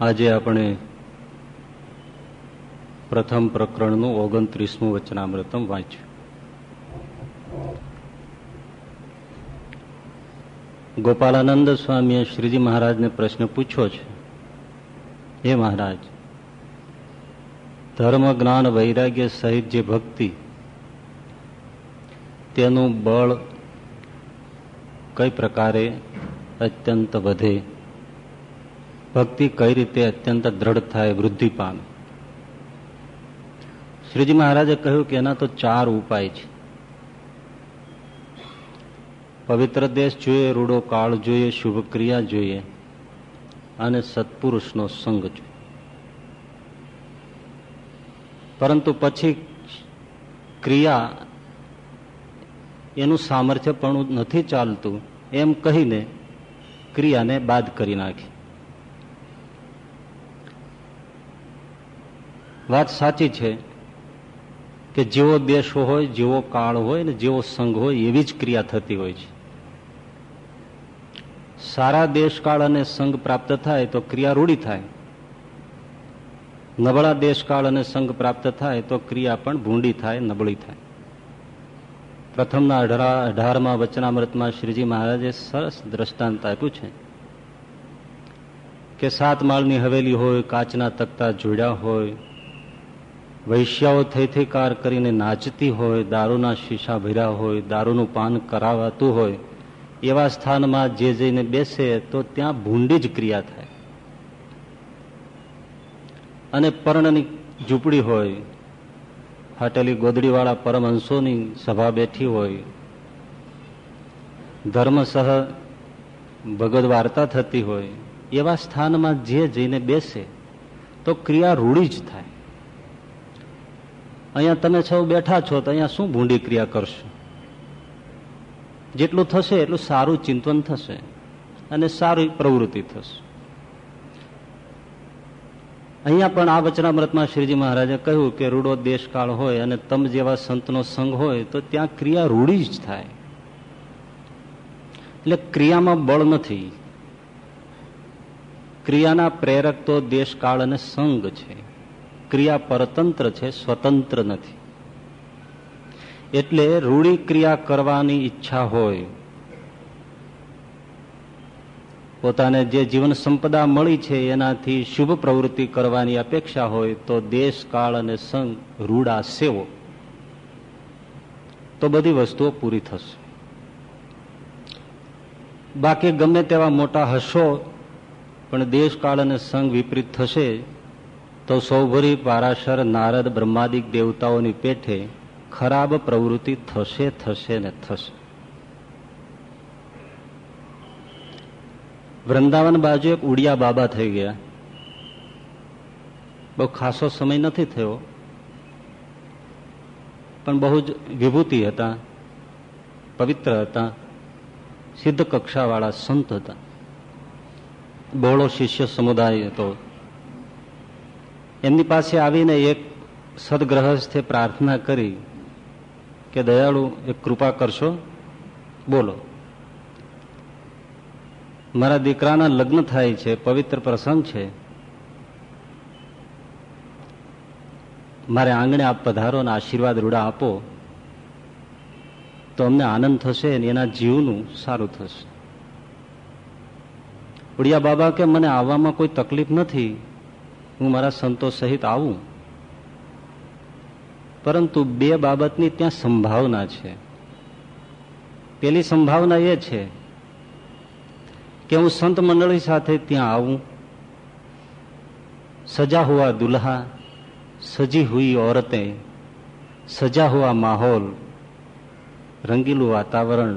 આજે આપણે પ્રથમ પ્રકરણનું ઓગણત્રીસમું વચનામૃતમ વાંચ્યું. ગોપાલાનંદ સ્વામીએ શ્રીજી મહારાજને પ્રશ્ન પૂછ્યો છે. હે મહારાજ, ધર્મ, જ્ઞાન, વૈરાગ્ય સહિત જે ભક્તિ, તેનું બળ કઈ પ્રકારે અત્યંત વધે? ભક્તિ કઈ રીતે અત્યંત દ્રઢ થાય વૃદ્ધિ પામે શ્રીજી મહારાજે કહ્યું કે એના તો ચાર ઉપાય છે. પવિત્ર દેશ જોઈએ, રૂડો કાળ જોઈએ શુભ ક્રિયા જોઈએ અને સત્પુરુષનો સંગ જોઈએ. પરંતુ પછી ક્રિયા એનું સામર્થ્ય પણ નથી ચાલતું, એમ કહીને ક્રિયાને બાદ કરી નાખી. વાત સાચી છે કે જેવો દેશ હોય, જેવો કાળ હોય ને જેવો સંઘ હોય, એવી જ ક્રિયા થતી હોય છે. સારા દેશકાળ અને સંઘ પ્રાપ્ત થાય તો ક્રિયા રૂઢી થાય. નબળા દેશકાળ અને સંઘ પ્રાપ્ત થાય તો ક્રિયા પણ ભૂંડી થાય, નબળી થાય. પ્રથમના અઢારમાં વચનામૃતમાં શ્રીજી મહારાજે સરસ દ્રષ્ટાંત આપ્યું છે કે સાત માળની હવેલી હોય, કાચના તકતા જોડ્યા હોય વૈશ્યાઓ થઈ થઈ કાર કરીને નાચતી હોય, દારૂના શીશા ભર્યા હોય, દારૂનું પાન કરાવાતું હોય, એવા સ્થાનમાં જે જઈને બેસે તો ત્યાં ભૂંડી જ ક્રિયા થાય. અને પર્ણની ઝૂંપડી હોય, ફાટેલી ગોદડીવાળા પરમહંસોની સભા બેઠી હોય, ધર્મસહ ભગવદ વાર્તા થતી હોય, એવા સ્થાનમાં જે જઈને બેસે તો ક્રિયા રૂઢી જ થાય. અહીંયા તમે સૌ બેઠા છો તો અહીંયા શું ભૂંડી ક્રિયા કરશો? જેટલું થશે એટલું સારું ચિંતન થશે અને સારી પ્રવૃત્તિ થશે. અહીંયા પણ આ વચનામૃતમાં શ્રીજી મહારાજે કહ્યું કે રૂડો દેશકાળ હોય અને તમ જેવા સંતનો સંઘ હોય તો ત્યાં ક્રિયા રૂઢી જ થાય. એટલે ક્રિયામાં બળ નથી. ક્રિયાના પ્રેરક તો દેશકાળ અને સંઘ છે. ક્રિયા પરતંત્ર છે, સ્વતંત્ર નથી. એટલે રૂઢી ક્રિયા કરવાની ઈચ્છા હોય, પોતાને જે જીવન સંપદા મળી છે, એનાથી શુભ પ્રવૃત્તિ કરવાની અપેક્ષા હોય, તો દેશ, કાળ અને સંઘ રૂડા સેવો તો બધી વસ્તુઓ પૂરી થશે. બાકી ગમે તેવા મોટા હશો, પણ દેશ, કાળ અને સંઘ વિપરીત થશે તો સૌભરી પારાશર નારદ બ્રહ્માદિક દેવતાઓની પેઠે ખરાબ પ્રવૃત્તિ થશે થશે ને થશે. વૃંદાવન બાજુ એક ઉડિયા બાબા થઈ ગયા. બહુ ખાસો સમય નથી થયો, પણ બહુ જ વિભૂતિ હતા, પવિત્ર હતા સિદ્ધ કક્ષાવાળા સંત હતા. બહોળો શિષ્ય સમુદાય હતો. એમની પાસે આવીને એક સદગ્રહસ્થે પ્રાર્થના કરી કે દયાળુ એક કૃપા કરશો. બોલો. મારા દીકરાના લગ્ન થાય છે, પવિત્ર પ્રસંગ છે. મારે આંગણે આપ પધારો અને આશીર્વાદ રૂડા આપો. તો અમને આનંદ થશે અને એના જીવનું સારું થશે. ઉડિયા બાબા કે મને આવવામાં કોઈ તકલીફ નથી? હું મારા સંતો સહિત આવું. પરંતુ બે બાબતની ત્યાં સંભાવના છે. પેલી સંભાવના એ છે કે હું સંત મંડળી સાથે ત્યાં આવું. સજા હોવા દુલ્હા, સજી હોઈ ઓરતે સજા હોવા માહોલ, રંગીલું વાતાવરણ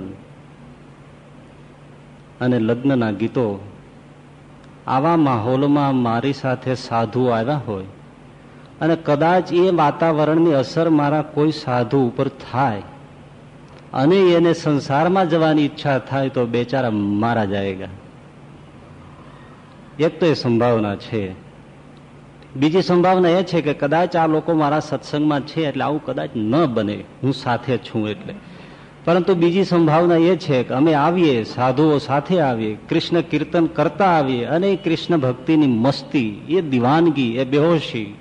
અને લગ્નના ગીતો આવા માહોલમાં મારી સાથે સાધુ આવ્યા હોય અને કદાચ એ વાતાવરણની અસર મારા કોઈ સાધુ ઉપર થાય અને એને સંસારમાં જવાની ઈચ્છા થાય તો બેચારા મારા જાયગા એક તો એ સંભાવના છે. બીજી સંભાવના એ છે કે કદાચ આ લોકો મારા સત્સંગમાં છે એટલે આવું કદાચ ન બને. હું સાથે છું એટલે. પરંતુ બીજી સંભાવના એ છે કે અમે આવીએ, સાધુઓ સાથે આવીએ, કૃષ્ણ કીર્તન કરતા આવીએ અને કૃષ્ણ ભક્તિની મસ્તી, એ દિવાનગી, એ બેહોશી.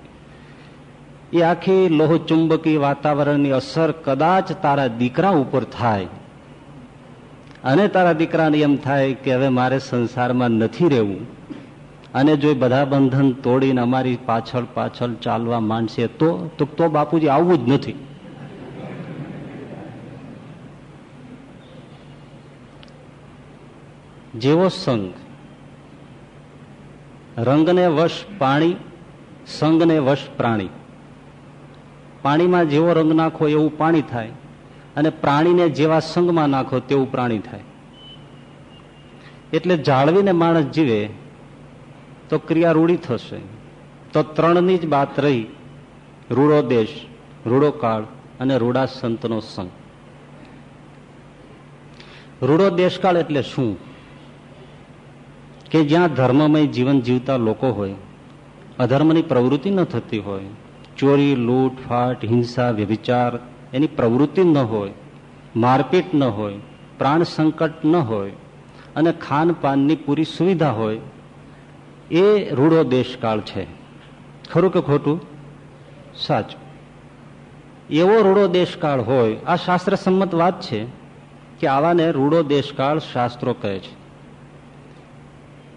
એ આખી લોહચુંબકી વાતાવરણની અસર કદાચ તારા દીકરા ઉપર થાય. અને તારા દીકરાને એમ થાય કે હવે મારે સંસારમાં નથી રહેવું. અને જો બધા બંધન તોડીને અમારી પાછળ પાછળ ચાલવા માંડશે તો તો બાપુજી આવવું જ નથી. જેવો સંગ. રંગને વશ પાણી, સંગને વશ પ્રાણી. પાણીમાં જેવો રંગ નાખો એવું પાણી થાય અને પ્રાણીને જેવા સંગમાં નાખો તેવું પ્રાણી થાય. એટલે જાળવીને માણસ જીવે તો ક્રિયા રૂડી થશે. તો ત્રણની જ વાત રહી. રૂડો દેશ, રૂડો કાળ અને રૂડા સંતનો સંગ. રૂડો દેશકાળ એટલે શું? કે જ્યાં ધર્મમય જીવન જીવતા લોકો હોય, અધર્મની પ્રવૃત્તિ ન થતી હોય, ચોરી, લૂંટ, ફાટ, હિંસા વ્યભિચાર એની પ્રવૃત્તિ ન હોય, મારપીટ ન હોય, પ્રાણ સંકટ ન હોય અને ખાનપાનની પૂરી સુવિધા હોય, એ રૂડો દેશકાળ છે. ખરું કે ખોટું? સાચું. એવો રૂડો દેશકાળ હોય, આ શાસ્ત્ર સંમત વાત છે કે આવાને રૂડો દેશકાળ શાસ્ત્રો કહે છે.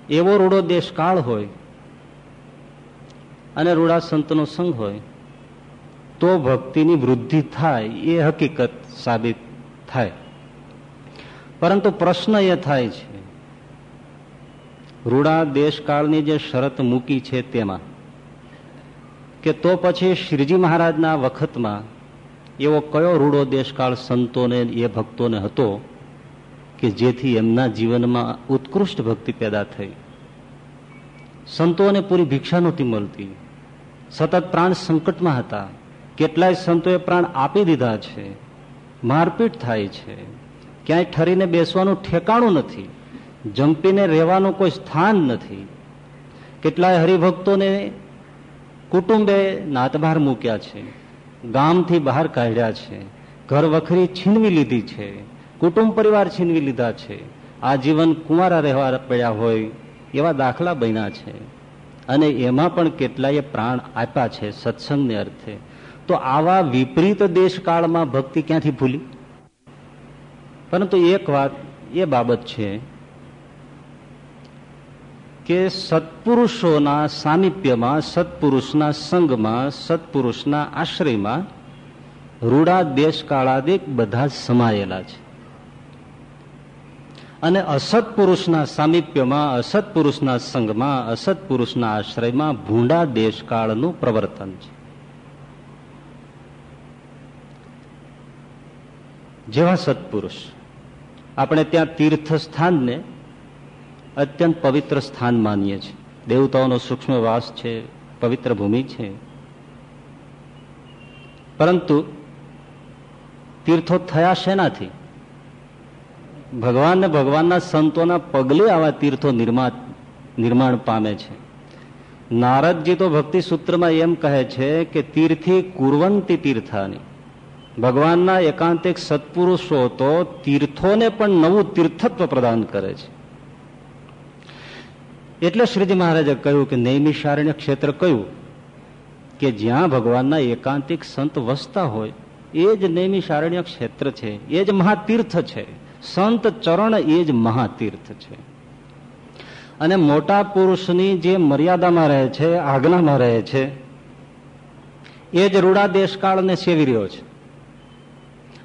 એવો રૂડો દેશકાળ હોય અને રૂડા સંતનો સંઘ હોય, તો ભક્તિની વૃદ્ધિ થાય, એ હકીકત સાબિત થાય. પરંતુ પ્રશ્ન એ થાય છે, રૂડા દેશકાળની જે શરત મૂકી છે તેમાં, કે તો પછી શ્રીજી મહારાજના વખતમાં એવો કયો રૂડો દેશકાળ સંતોને, એ ભક્તોને હતો? કે જેથી એમના જીવનમાં ઉત્કૃષ્ટ ભક્તિ પેદા થઈ. સંતોને પૂરી ભિક્ષા નહોતી મળતી. સતત પ્રાણ સંકટમાં હતા. કેટલાય સંતોએ પ્રાણ આપી દીધા છે. મારપીટ થાય છે. ક્યાંય ઠરીને બેસવાનું ઠેકાણું નથી. જંપીને રહેવાનું કોઈ સ્થાન નથી. કેટલાય હરિભક્તોને કુટુંબે નાતભાર મૂક્યા છે. ગામથી બહાર કાઢ્યા છે. ઘર વખરી છીનવી લીધી છે. કુટુંબ પરિવાર છીનવી લીધા છે. આ જીવન કુંવારા રહેવા પડ્યા હોય એવા દાખલા બન્યા છે. અને એમાં પણ કેટલાય પ્રાણ આપ્યા છે સત્સંગને અર્થે. તો આવા વિપરીત દેશકાળમાં ભક્તિ ક્યાંથી ભૂલી? પરંતુ એક વાત એ બાબત છે કે સત્પુરુષોના સામીપ્યમાં સત્પુરુષના સંગમાં, સત્પુરુષના આશ્રયમાં રૂડા દેશકાળાદિક બધા સમાયેલા છે. અને અસત્પુરુષના સામીપ્યમાં અસત્પુરુષના અસત અસત્પુરુષના આશ્રયમાં ભૂંડા દેશકાળનું પ્રવર્તન છે. જેવા સત્પુરુષ, આપણે ત્યાં તીર્થ સ્થાનને અત્યંત પવિત્ર સ્થાન માનીએ છીએ. દેવતાઓનો સૂક્ષ્મ વાસ છે, પવિત્ર ભૂમિ છે. પરંતુ તીર્થો થયા શેનાથી? ભગવાન ને ભગવાનના સંતોના પગલે આવા તીર્થો નિર્માણ પામે છે. નારદજી તો ભક્તિ સૂત્રમાં એમ કહે છે કે તીર્થી કુરવંતી તીર્થાની. ભગવાનના એકાંતિક સત્પુરુષો તો તીર્થોને પણ નવું તીર્થત્વ પ્રદાન કરે છે. એટલે શ્રીજી મહારાજે કહ્યું કે નૈમિષારણ્ય ક્ષેત્ર કયું? કે જ્યાં ભગવાનના એકાંતિક સંત વસતા હોય, એ જ નૈમિષારણ્ય ક્ષેત્ર છે, એ જ મહાતીર્થ છે. સંત ચરણ એ જ મહાતીર્થ છે. અને મોટા પુરુષની જે મર્યાદામાં રહે છે, આજ્ઞામાં રહે છે, એ જ રૂડા દેશકાળને સેવી રહ્યો છે.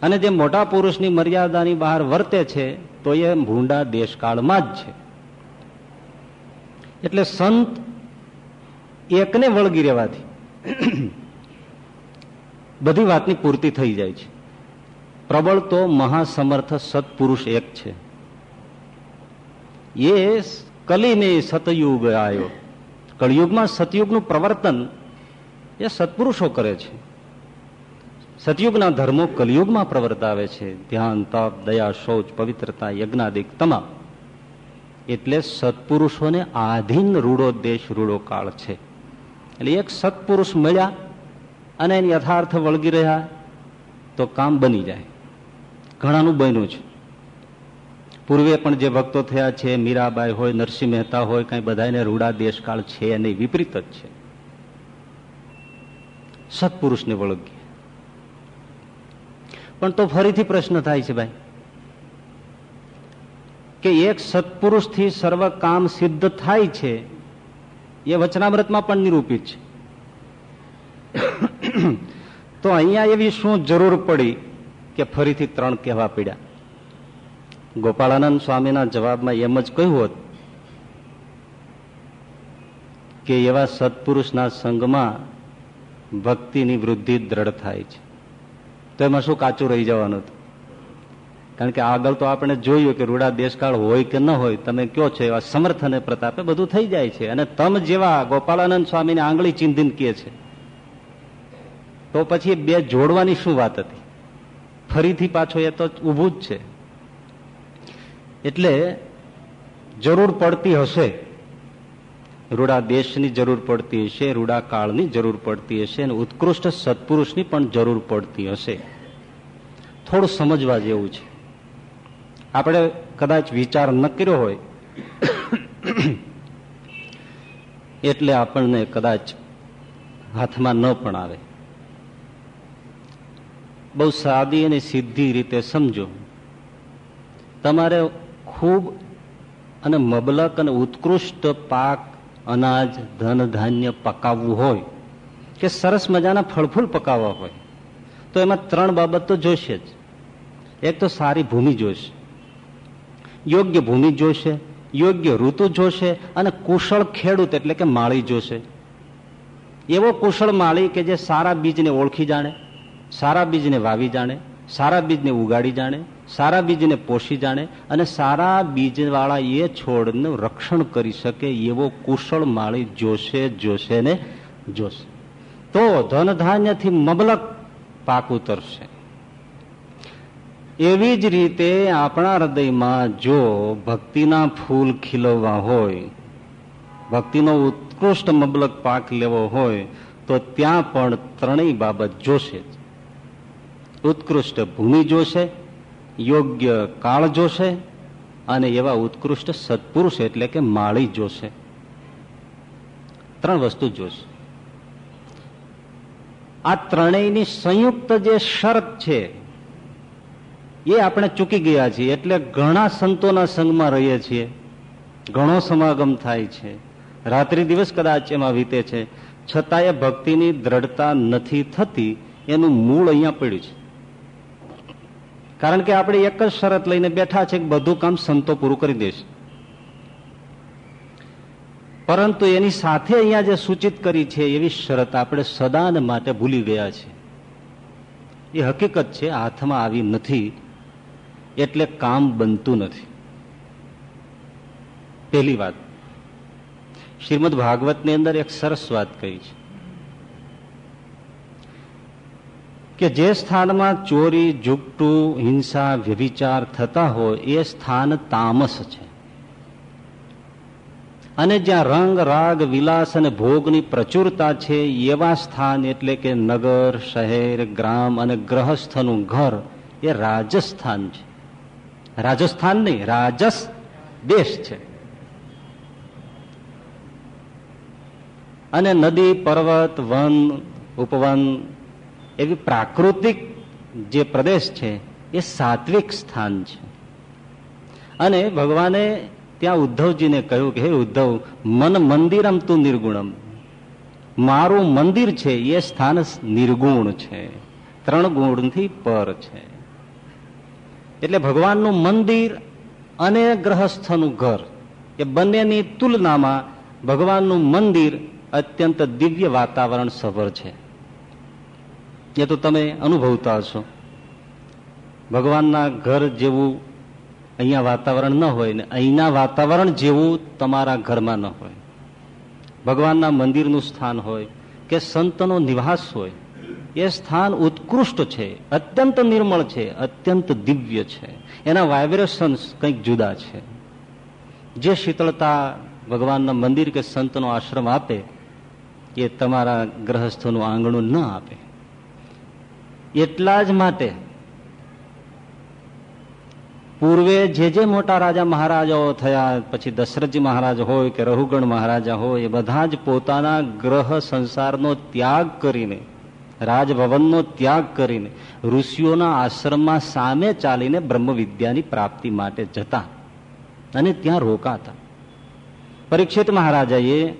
અને જે મોટા પુરુષની મર્યાદાની બહાર વર્તે છે, તો એ ભૂંડા દેશકાળમાં જ છે. એટલે સંત એકને વળગી રહેવાથી બધી વાતની પૂર્તિ થઈ જાય છે. પ્રબળ તો મહાસમર્થ સત્પુરુષ એક છે. એ કલીને સતયુગ આવ્યો કળિયુગમાં સતયુગનું પ્રવર્તન એ સત્પુરુષો કરે છે. સતયુગના ધર્મો કલયુગમાં પ્રવર્તાવે છે. ધ્યાન, તપ, દયા, શૌચ, પવિત્રતા, યજ્ઞાદિક તમામ. એટલે સત્પુરુષોને આધીન રૂડો દેશ રૂડો કાળ છે. એટલે એક સત્પુરુષ મળ્યા અને યથાર્થ વળગી રહ્યા તો કામ બની જાય. ઘણાનું બન્યું છે. પૂર્વે પણ જે ભક્તો થયા છે, મીરાબાઈ હોય, નરસિંહ મહેતા હોય, કઈ બધાને રૂડા દેશકાળ છે નહીં વિપરીત જ છે. સત્પુરુષને વળગીએ પણ તો ફરીથી પ્રશ્ન થાય છે ભાઈ, કે એક સત્પુરુષથી સર્વ કામ સિદ્ધ થાય છે, એ વચનામૃતમાં પણ નિરૂપિત છે. તો અહીંયા એવી શું જરૂર પડી? કે ફરીથી ત્રણ કહેવા પડ્યા. ગોપાળાનંદ સ્વામીના જવાબમાં એમ જ કહ્યું હોત કે એવા સત્પુરુષના સંગમાં ભક્તિની વૃદ્ધિ દ્રઢ થાય છે. તો એમાં શું કાચું રહી જવાનું હતું? કારણ કે આગળ તો આપણે જોયું કે રૂડા દેશકાળ હોય કે ન હોય, તમે કયો છો, એવા સમર્થ અને પ્રતાપે બધું થઈ જાય છે. અને તમ જેવા ગોપાળાનંદ સ્વામીને આંગળી ચિંધીન કહે છે. તો પછી બે જોડવાની શું વાત હતી? ફરીથી પાછો એ તો ઊભું જ છે. એટલે જરૂર પડતી હશે. રૂડા દેશની જરૂર પડતી હશે, રૂડા કાળની જરૂર પડતી હશે અને ઉત્કૃષ્ટ સત્પુરુષની પણ જરૂર પડતી હશે. થોડું સમજવા જેવું છે. આપણે કદાચ વિચાર ન કર્યો હોય, એટલે આપણને કદાચ હાથમાં ન પણ આવે. બહુ સાદી અને સીધી રીતે સમજો. તમારે ખૂબ અને મબલક અને ઉત્કૃષ્ટ પાક, અનાજ, ધન, ધાન્ય પકાવવું હોય, કે સરસ મજાના ફળફૂલ પકાવવા હોય, તો એમાં ત્રણ બાબત તો જોશે જ. એક તો સારી ભૂમિ જોશે, યોગ્ય ભૂમિ જોશે, યોગ્ય ઋતુ જોશે, અને કુશળ ખેડૂત એટલે કે માળી જોશે. એવો કુશળ માળી કે જે સારા બીજને ઓળખી જાણે. સારા બીજને વાવી જાણે, સારા બીજને ઉગાડી જાણે, સારા બીજને પોષી જાણે અને સારા બીજવાળા એ છોડનું રક્ષણ કરી શકે એવો કુશળ માળી જોશે જોશે ને જોશે. તો ધન ધાન્યથી મબલક પાક ઉતરશે. એવી જ રીતે આપણા હૃદયમાં જો ભક્તિના ફૂલ ખીલવવા હોય, ભક્તિનો ઉત્કૃષ્ટ મબલક પાક લેવો હોય, તો ત્યાં પણ ત્રણેય બાબત જોશે ઉત્કૃષ્ટ ભૂમિ જોશે, યોગ્ય કાળ જોશે, અને એવા ઉત્કૃષ્ટ સત્પુરુષ એટલે કે માળી જોશે. ત્રણ વસ્તુ જોશે. આ ત્રણેયની સંયુક્ત જે શરત છે, એ આપણે ચૂકી ગયા છીએ. એટલે ઘણા સંતોના સંગમાં રહીએ છીએ, ઘણો સમાગમ થાય છે. રાત્રિ દિવસ કદાચ એમાં વીતે છે. છતાંય ભક્તિની દ્રઢતા નથી થતી, એનું મૂળ અહીંયા પડ્યું છે. કારણ કે આપણે એક જ શરત લઈને બેઠા છે કે બધું કામ સંતો પૂરું કરી દેશે. પરંતુ એની સાથે અહીંયા જે સૂચિત કરી છે એવી શરત આપણે સદાન માટે ભૂલી ગયા છે. એ હકીકત છે, હાથમાં આવી નથી, એટલે કામ બનતું નથી. પહેલી વાત. શ્રીમદ ભાગવતની અંદર એક સરસ વાત કહી છે. કે જે સ્થાનમાં ચોરી, જુગટું, હિંસા વ્યભિચાર થતા હોય, એ સ્થાન તામસ છે. અને જ્યાં રંગ, રાગ, વિલાસ અને ભોગની પ્રચુરતા છે, એવા સ્થાન એટલે કે નગર, શહેર, ગ્રામ અને ગ્રહસ્થનું ઘર, એ રાજસ્થાન છે. રાજસ્થાન નહીં, રાજસ દેશ છે. અને નદી, પર્વત, વન, ઉપવન એવી પ્રાકૃતિક જે પ્રદેશ છે, એ સાત્વિક સ્થાન છે. અને ભગવાને ત્યાં ઉદ્ધવજીને કહ્યું કે, હે ઉદ્ધવ, મન મંદિરમ તું નિર્ગુણમ. મારું મંદિર છે, એ સ્થાન નિર્ગુણ છે. ત્રણ ગુણથી પર છે. એટલે ભગવાનનું મંદિર અને ગ્રહસ્થનું ઘર, એ બંનેની તુલનામાં ભગવાનનું મંદિર અત્યંત દિવ્ય વાતાવરણ સભર છે. એ તો તમે અનુભવતા હશો. ભગવાનના ઘર જેવું અહીંયા વાતાવરણ ન હોય ને અહીંના વાતાવરણ જેવું તમારા ઘરમાં ન હોય. ભગવાનના મંદિરનું સ્થાન હોય કે સંતનો નિવાસ હોય, એ સ્થાન ઉત્કૃષ્ટ છે, અત્યંત નિર્મળ છે, અત્યંત દિવ્ય છે. એના વાઇબ્રેશન્સ કંઈક જુદા છે. જે શીતળતા ભગવાનના મંદિર કે સંતનો આશ્રમ આપે, એ તમારા ગ્રહસ્થનું આંગણું ન આપે. એટલા જ માટે પૂર્વે જે જે મોટા રાજા મહારાજાઓ થયા, પછી દશરથજી મહારાજ હોય કે રહુગણ મહારાજા હોય, એ બધા જ પોતાના ગ્રહ સંસારનો ત્યાગ કરીને, રાજભવનનો ત્યાગ કરીને, ઋષિઓના આશ્રમમાં સામે ચાલીને બ્રહ્મ વિદ્યાની પ્રાપ્તિ માટે જતા અને ત્યાં રોકાતા. પરીક્ષિત મહારાજાએ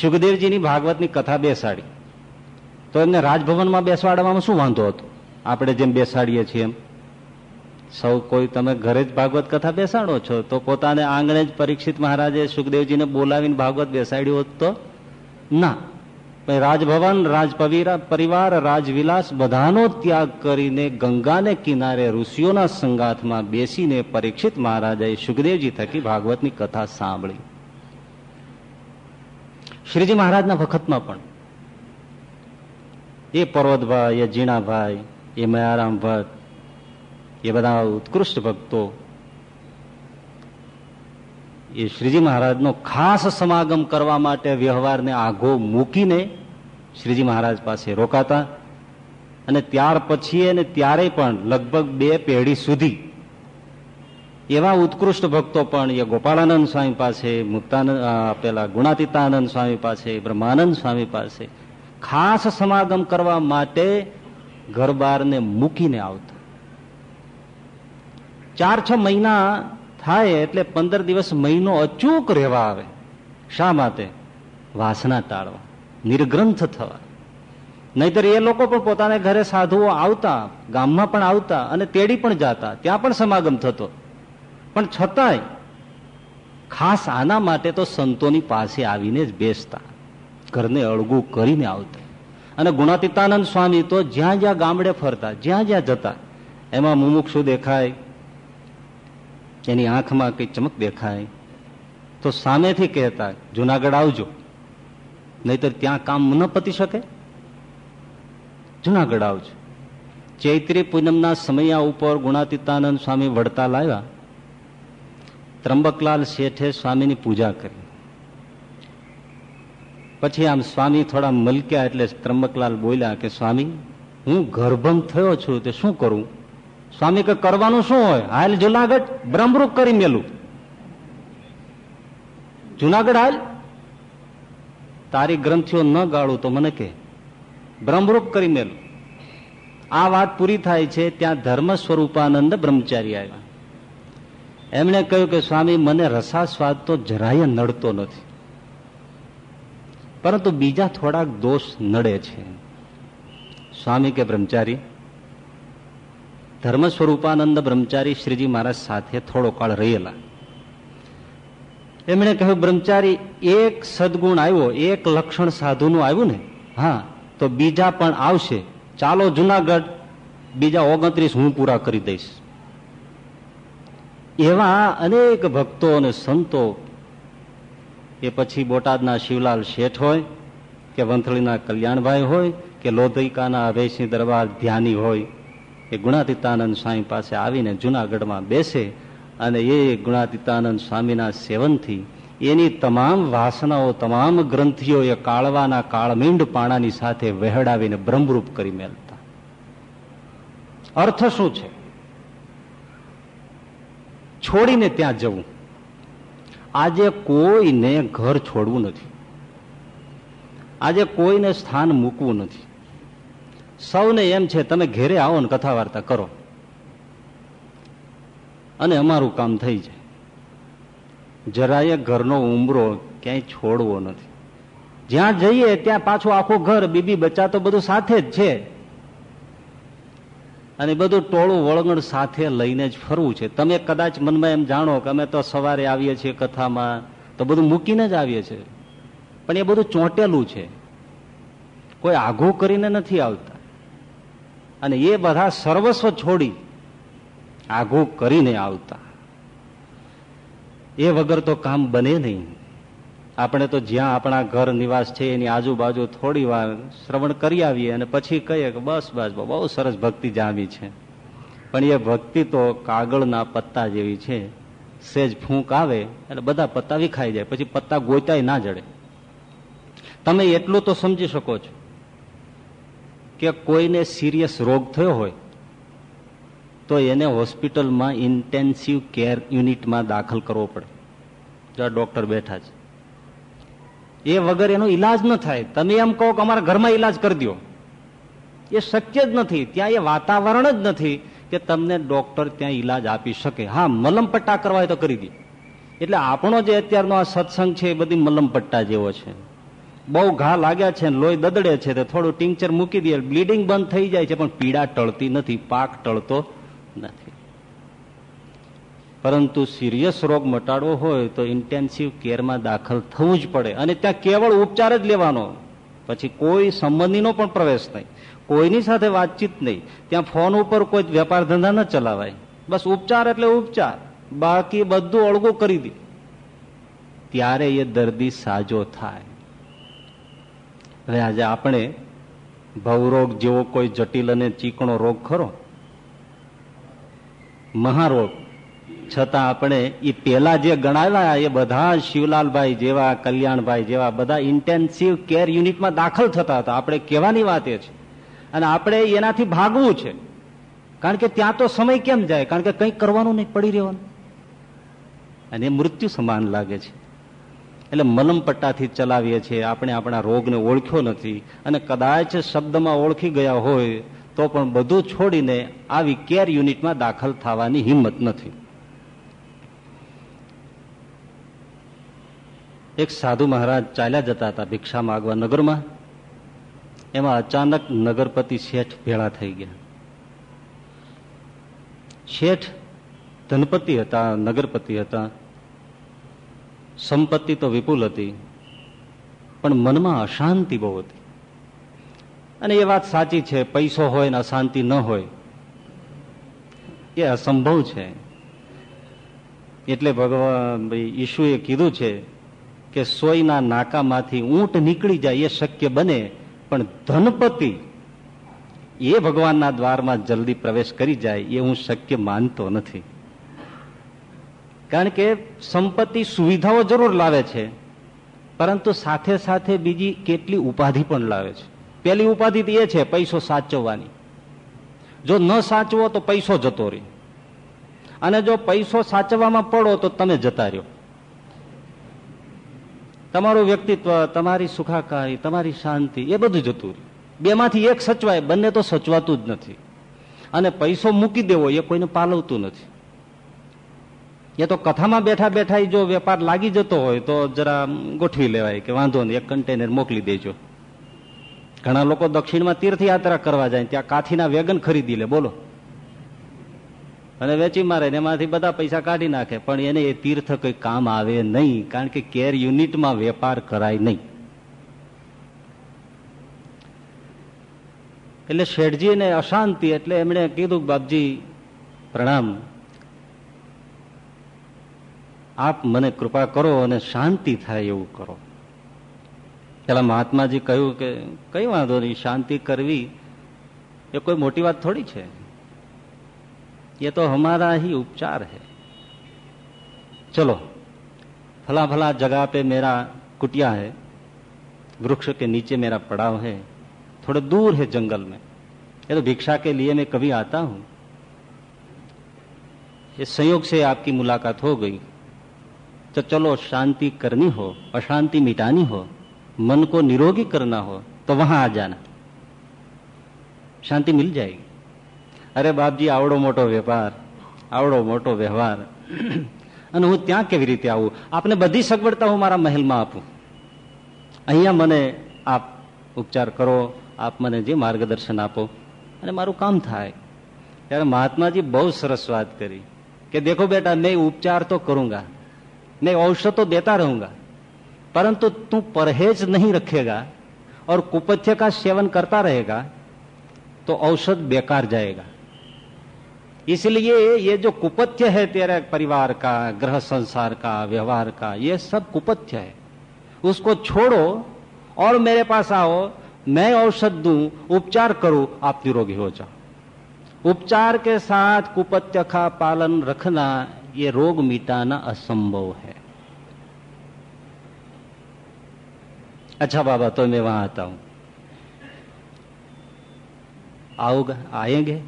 સુખદેવજીની ભાગવતની કથા બેસાડી. તો એમને રાજભવનમાં બેસાડવામાં શું વાંધો હતો? આપણે જેમ બેસાડીએ છીએ એમ. સૌ કોઈ તમે ઘરે જ ભાગવત કથા બેસાડો છો, તો પોતાને આંગણે જ પરીક્ષિત મહારાજે સુખદેવજીને બોલાવીને ભાગવત બેસાડ્યું હોત તો? ના. રાજભવન, રાજપવીરા, પરિવાર, રાજવિલાસ બધાનો ત્યાગ કરીને ગંગાને કિનારે ઋષિઓના સંગાથમાં બેસીને પરીક્ષિત મહારાજાએ સુખદેવજી થકી ભાગવતની કથા સાંભળી. શ્રીજી મહારાજના વખતમાં પણ એ પર્વતભાઈ, એ જીણાભાઈ એ મયારામ ભટ્ટ, એ બધા ઉત્કૃષ્ટ ભક્તો. એ શ્રીજી મહારાજનો ખાસ સમાગમ કરવા માટે વ્યવહારને આઘો મૂકીને શ્રીજી મહારાજ પાસે રોકાતા અને ત્યાર પછી અને ત્યારે પણ લગભગ બે પેઢી સુધી એવા ઉત્કૃષ્ટ ભક્તો પણ એ ગોપાળાનંદ સ્વામી પાસે, મુક્તાનંદ પેલા ગુણાતીતાનંદ સ્વામી પાસે, બ્રહ્માનંદ સ્વામી પાસે ખાસ સમાગમ કરવા માટે ઘરબારને મૂકીને આવતા. ચાર છ મહિના થાય એટલે પંદર દિવસ મહિનો અચૂક રહેવા આવે. શા માટે? વાસના ટાળવા, નિર્ગ્રંથ થવા. નહીતર એ લોકો પણ પોતાને ઘરે સાધુઓ આવતા, ગામમાં પણ આવતા અને તેડી પણ જતા, ત્યાં પણ સમાગમ થતો. પણ છતાંય ખાસ આના માટે તો સંતોની પાસે આવીને જ બેસતા. ઘરને અળગું કરીને આવતા. અને ગુણાતીતાનંદ સ્વામી તો જ્યાં જ્યાં ગામડે ફરતા, જ્યાં જ્યાં જતા, એમાં મુમુક્ષુ દેખાય, એની આંખમાં કઈ ચમક દેખાય, તો સામેથી કહેતા, જુનાગઢ આવજો. નહીતર ત્યાં કામ ન પતી શકે? જુનાગઢ આવજો. ચૈત્રી પૂનમના સમયા ઉપર ગુણાતીતાનંદ સ્વામી વડતા લાવ્યા ત્રંબકલાલ શેઠે સ્વામીની પૂજા કરી. પછી આમ સ્વામી થોડા મલક્યા એટલે ત્રંબકલાલ બોલ્યા કે, સ્વામી, હું ગર્ભમ થયો છું, તે શું કરું? સ્વામી કે, કરવાનું શું હોય? હાલ જુનાગઢ બ્રહ્મરૂપ કરી મેલું. જુનાગઢ હાલ? તારી ગ્રંથિઓ ન ગાળું તો મને કે. બ્રહ્મરૂપ કરી મેલું. આ વાત પૂરી થાય છે, ત્યાં ધર્મ સ્વરૂપાનંદ બ્રહ્મચારી આવ્યા. એમણે કહ્યું કે, સ્વામી, મને રસાસ્વાદ તો જરાય નડતો નથી. પરંતુ બીજા થોડાક દોષ નડે છે. સ્વામી કે બ્રહ્મચારી ધર્મ સ્વરૂપાનંદ બ્રહ્મચારી શ્રીજી મહારાજ સાથે થોડો કાળ રહેલા. એમણે કહ્યું, બ્રહ્મચારી, એક સદગુણ આવ્યો, એક લક્ષણ સાધુનું આવ્યું ને? હા, તો બીજા પણ આવશે. ચાલો જુનાગઢ, બીજા ઓગણત્રીસ હું પૂરા કરી દઈશ. એવા અનેક ભક્તો અને સંતો એ પછી બોટાદના શિવલાલ શેઠ હોય, કે વંથળીના કલ્યાણભાઈ હોય, કે લોધિકાના અભયસિંહ દરબાર ધ્યાની હોય, એ ગુણાતીતાનંદ સ્વામી પાસે આવીને જુનાગઢમાં બેસે અને એ ગુણાતીતાનંદ સ્વામીના સેવનથી એની તમામ વાસનાઓ, તમામ ગ્રંથિઓ એ કાળવાના કાળમીંડ પાણાની સાથે વહેડાવીને બ્રહ્મરૂપ કરી મેલતા. અર્થ શું છે? છોડીને ત્યાં જવું. આજે કોઈને ઘર છોડવું નથી. આજે કોઈને સ્થાન મૂકવું નથી. સૌને એમ છે, તમે ઘેરે આવો ને કથા વાર્તા કરો. અને અમારું કામ થઈ જાય. જરાય ઘરનો ઉમરો ક્યાંય છોડવો નથી. જ્યાં જઈએ ત્યાં પાછું આખું ઘર, બીબી બચ્ચા તો બધું સાથે જ છે. અને બધું ટોળું વળગણ સાથે લઈને જ ફરવું છે. તમે કદાચ મનમાં એમ જાણો કે અમે તો સવારે આવીએ છીએ કથામાં, તો બધું મૂકીને જ આવીએ છીએ. પણ એ બધું ચોંટેલું છે. કોઈ આઘું કરીને નથી આવતા. અને એ બધા સર્વસ્વ છોડી આઘું કરીને આવતા. એ વગર તો કામ બને નહીં. આપણે તો જ્યાં આપણા ઘર નિવાસ છે, એની આજુબાજુ થોડી વાર શ્રવણ કરી આવીએ અને પછી કહીએ કે બસ બસ બહુ સરસ ભક્તિ જામી છે. પણ એ ભક્તિ તો કાગળના પત્તા જેવી છે. સેજ ફૂંક આવે એટલે બધા પત્તા વિખાઈ જાય, પછી પત્તા ગોતાય ના જડે. તમે એટલું તો સમજી શકો છો કે કોઈને સિરિયસ રોગ થયો હોય, તો એને હોસ્પિટલમાં ઇન્ટેન્સિવ કેર યુનિટમાં દાખલ કરવો પડે. જો ડૉક્ટર બેઠા છે. એ વગર એનો ઈલાજ ન થાય. તમે એમ કહો કે અમારા ઘરમાં ઈલાજ કરી દો એ શક્ય જ નથી. ત્યાં એ વાતાવરણ જ નથી કે તમને ડોક્ટર ત્યાં ઈલાજ આપી શકે. હા, મલમપટ્ટા કરવા તો કરી દે. એટલે આપણો જે અત્યારનો આ સત્સંગ છે એ બધી મલમપટ્ટા જેવો છે. બહુ ઘા લાગ્યા છે લોહી દદડે છે તો થોડું ટિંકચર મૂકી દે. બ્લીડિંગ બંધ થઈ જાય છે પણ પીડા ટળતી નથી, પાક ટળતો નથી. પરંતુ સિરિયસ રોગ મટાડવો હોય તો ઇન્ટેન્સિવ કેરમાં દાખલ થવું જ પડે. અને ત્યાં કેવળ ઉપચાર જ લેવાનો. પછી કોઈ સંબંધીનો પણ પ્રવેશ નહીં. કોઈની સાથે વાતચીત નહીં. ત્યાં ફોન ઉપર કોઈ વેપાર ધંધા ન ચલાવાય. બસ ઉપચાર એટલે ઉપચાર. બાકી બધું અળગું કરી દે. ત્યારે એ દર્દી સાજો થાય. હવે આજે આપણે ભવરોગ જેવો કોઈ જટિલ અને ચીકણો રોગ ખરો? મહારોગ. છતાં આપણે એ પેલા જે ગણાયેલા એ બધા શિવલાલભાઈ જેવા, કલ્યાણભાઈ જેવા બધા ઇન્ટેન્સિવ કેર યુનિટમાં દાખલ થતા હતા. આપણે કહેવાની વાત એ છે. અને આપણે એનાથી ભાગવું છે. કારણ કે ત્યાં તો સમય કેમ જાય? કારણ કે કંઈક કરવાનું નહીં, પડી રહેવાનું. અને મૃત્યુ સમાન લાગે છે. એટલે મલમપટ્ટાથી ચલાવીએ છીએ. આપણે આપણા રોગને ઓળખ્યો નથી. અને કદાચ શબ્દમાં ઓળખી ગયા હોય, તો પણ બધું છોડીને આવી કેર યુનિટમાં દાખલ થવાની હિંમત નથી. એક સાધુ મહારાજ ચાલ્યા જતા હતા ભિક્ષા માગવા નગરમાં. એમાં અચાનક નગરપતિ શેઠ ભેળા થઈ ગયા. શેઠ ધનપતિ હતા, નગરપતિ હતા. સંપત્તિ તો વિપુલ હતી, પણ મનમાં અશાંતિ બહુ હતી. અને એ વાત સાચી છે, પૈસો હોય ને અશાંતિ ન હોય, એ અસંભવ છે. એટલે ભગવાન ઈશુએ કીધું છે કે સોયના નાકામાંથી ઊંટ નીકળી જાય એ શક્ય બને, પણ ધનપતિ એ ભગવાનના દ્વારમાં જલ્દી પ્રવેશ કરી જાય એ હું શક્ય માનતો નથી. કારણ કે સંપત્તિ સુવિધાઓ જરૂર લાવે છે, પરંતુ સાથે સાથે બીજી કેટલી ઉપાધિ પણ લાવે છે. પેલી ઉપાધિ એ છે, પૈસો સાચવવાની. જો ન સાચવો તો પૈસો જતો રહે. અને જો પૈસો સાચવવામાં પડો તો તમે જતા રહ્યો. તમારું વ્યક્તિત્વ, તમારી સુખાકારી, તમારી શાંતિ, એ બધું જતું રહ્યું. બેમાંથી એક સચવાય, બંને તો સચવાતું જ નથી. અને પૈસો મૂકી દેવો એ કોઈને પાલવતું નથી. એ તો કથામાં બેઠા બેઠા જો વેપાર લાગી જતો હોય તો જરા ગોઠવી લેવાય કે વાંધો નહીં, એક કન્ટેનર મોકલી દેજો. ઘણા લોકો દક્ષિણમાં તીર્થયાત્રા કરવા જાય ત્યાં કાથીના વેગન ખરીદી લે, બોલો. અને વેચી મારે એમાંથી બધા પૈસા કાઢી નાખે. પણ એને એ તીર્થ કોઈ કામ આવે નહીં, કારણ કે કેર યુનિટમાં વેપાર કરાય નહીં. એટલે શેઠજીને અશાંતિ એટલે એમણે કીધું બાપજી, પ્રણામ. આપ મને કૃપા કરો અને શાંતિ થાય એવું કરો. પેલા મહાત્માજી કહ્યું કે, કઈ વાંધો નહીં, શાંતિ કરવી એ કોઈ મોટી વાત થોડી છે. ये तो हमारा ही उपचार है। चलो फला फला जगह पे मेरा कुटिया है, वृक्ष के नीचे मेरा पड़ाव है, थोड़े दूर है जंगल में। ये तो भिक्षा के लिए मैं कभी आता हूँ। ये संयोग से आपकी मुलाकात हो गई। तो चलो, शांति करनी हो, अशांति मिटानी हो, मन को निरोगी करना हो तो वहाँ आ जाना। शांति मिल जाएगी। અરે બાપજી, આવડો મોટો વેપાર. આવડો મોટો વ્યવહાર. અને હું ત્યાં કેવી રીતે આવું? આપને બધી સગવડતા હું મારા મહેલમાં આપું. અહીંયા મને આપ ઉપચાર કરો, આપ મને જે માર્ગદર્શન આપો. અને મારું કામ થાય. ત્યારે મહાત્માજી બહુ સરસ વાત કરી કે દેખો બેટા, મેં ઉપચાર તો કરુંગા. મેં ઔષધો દેતા રહુંગા. પરંતુ તું પરહેજ નહીં રખેગા ઓર કુપથ્ય का सेवन करता रहेगा तो औषध बेकार जाएगा इसलिए ये जो कुपथ्य है तेरे परिवार का ग्रह संसार का, व्यवहार का, ये सब कुपथ्य है। उसको छोड़ो और मेरे पास आओ, मैं औषध दूँ, उपचार करूँ, आप निरोगी हो जाओ। उपचार के साथ कुपथ्य का पालन रखना, ये रोग मिटाना असंभव है। अच्छा बाबा तो मैं वहाँ आता हूँ। आओगे, आएँगे?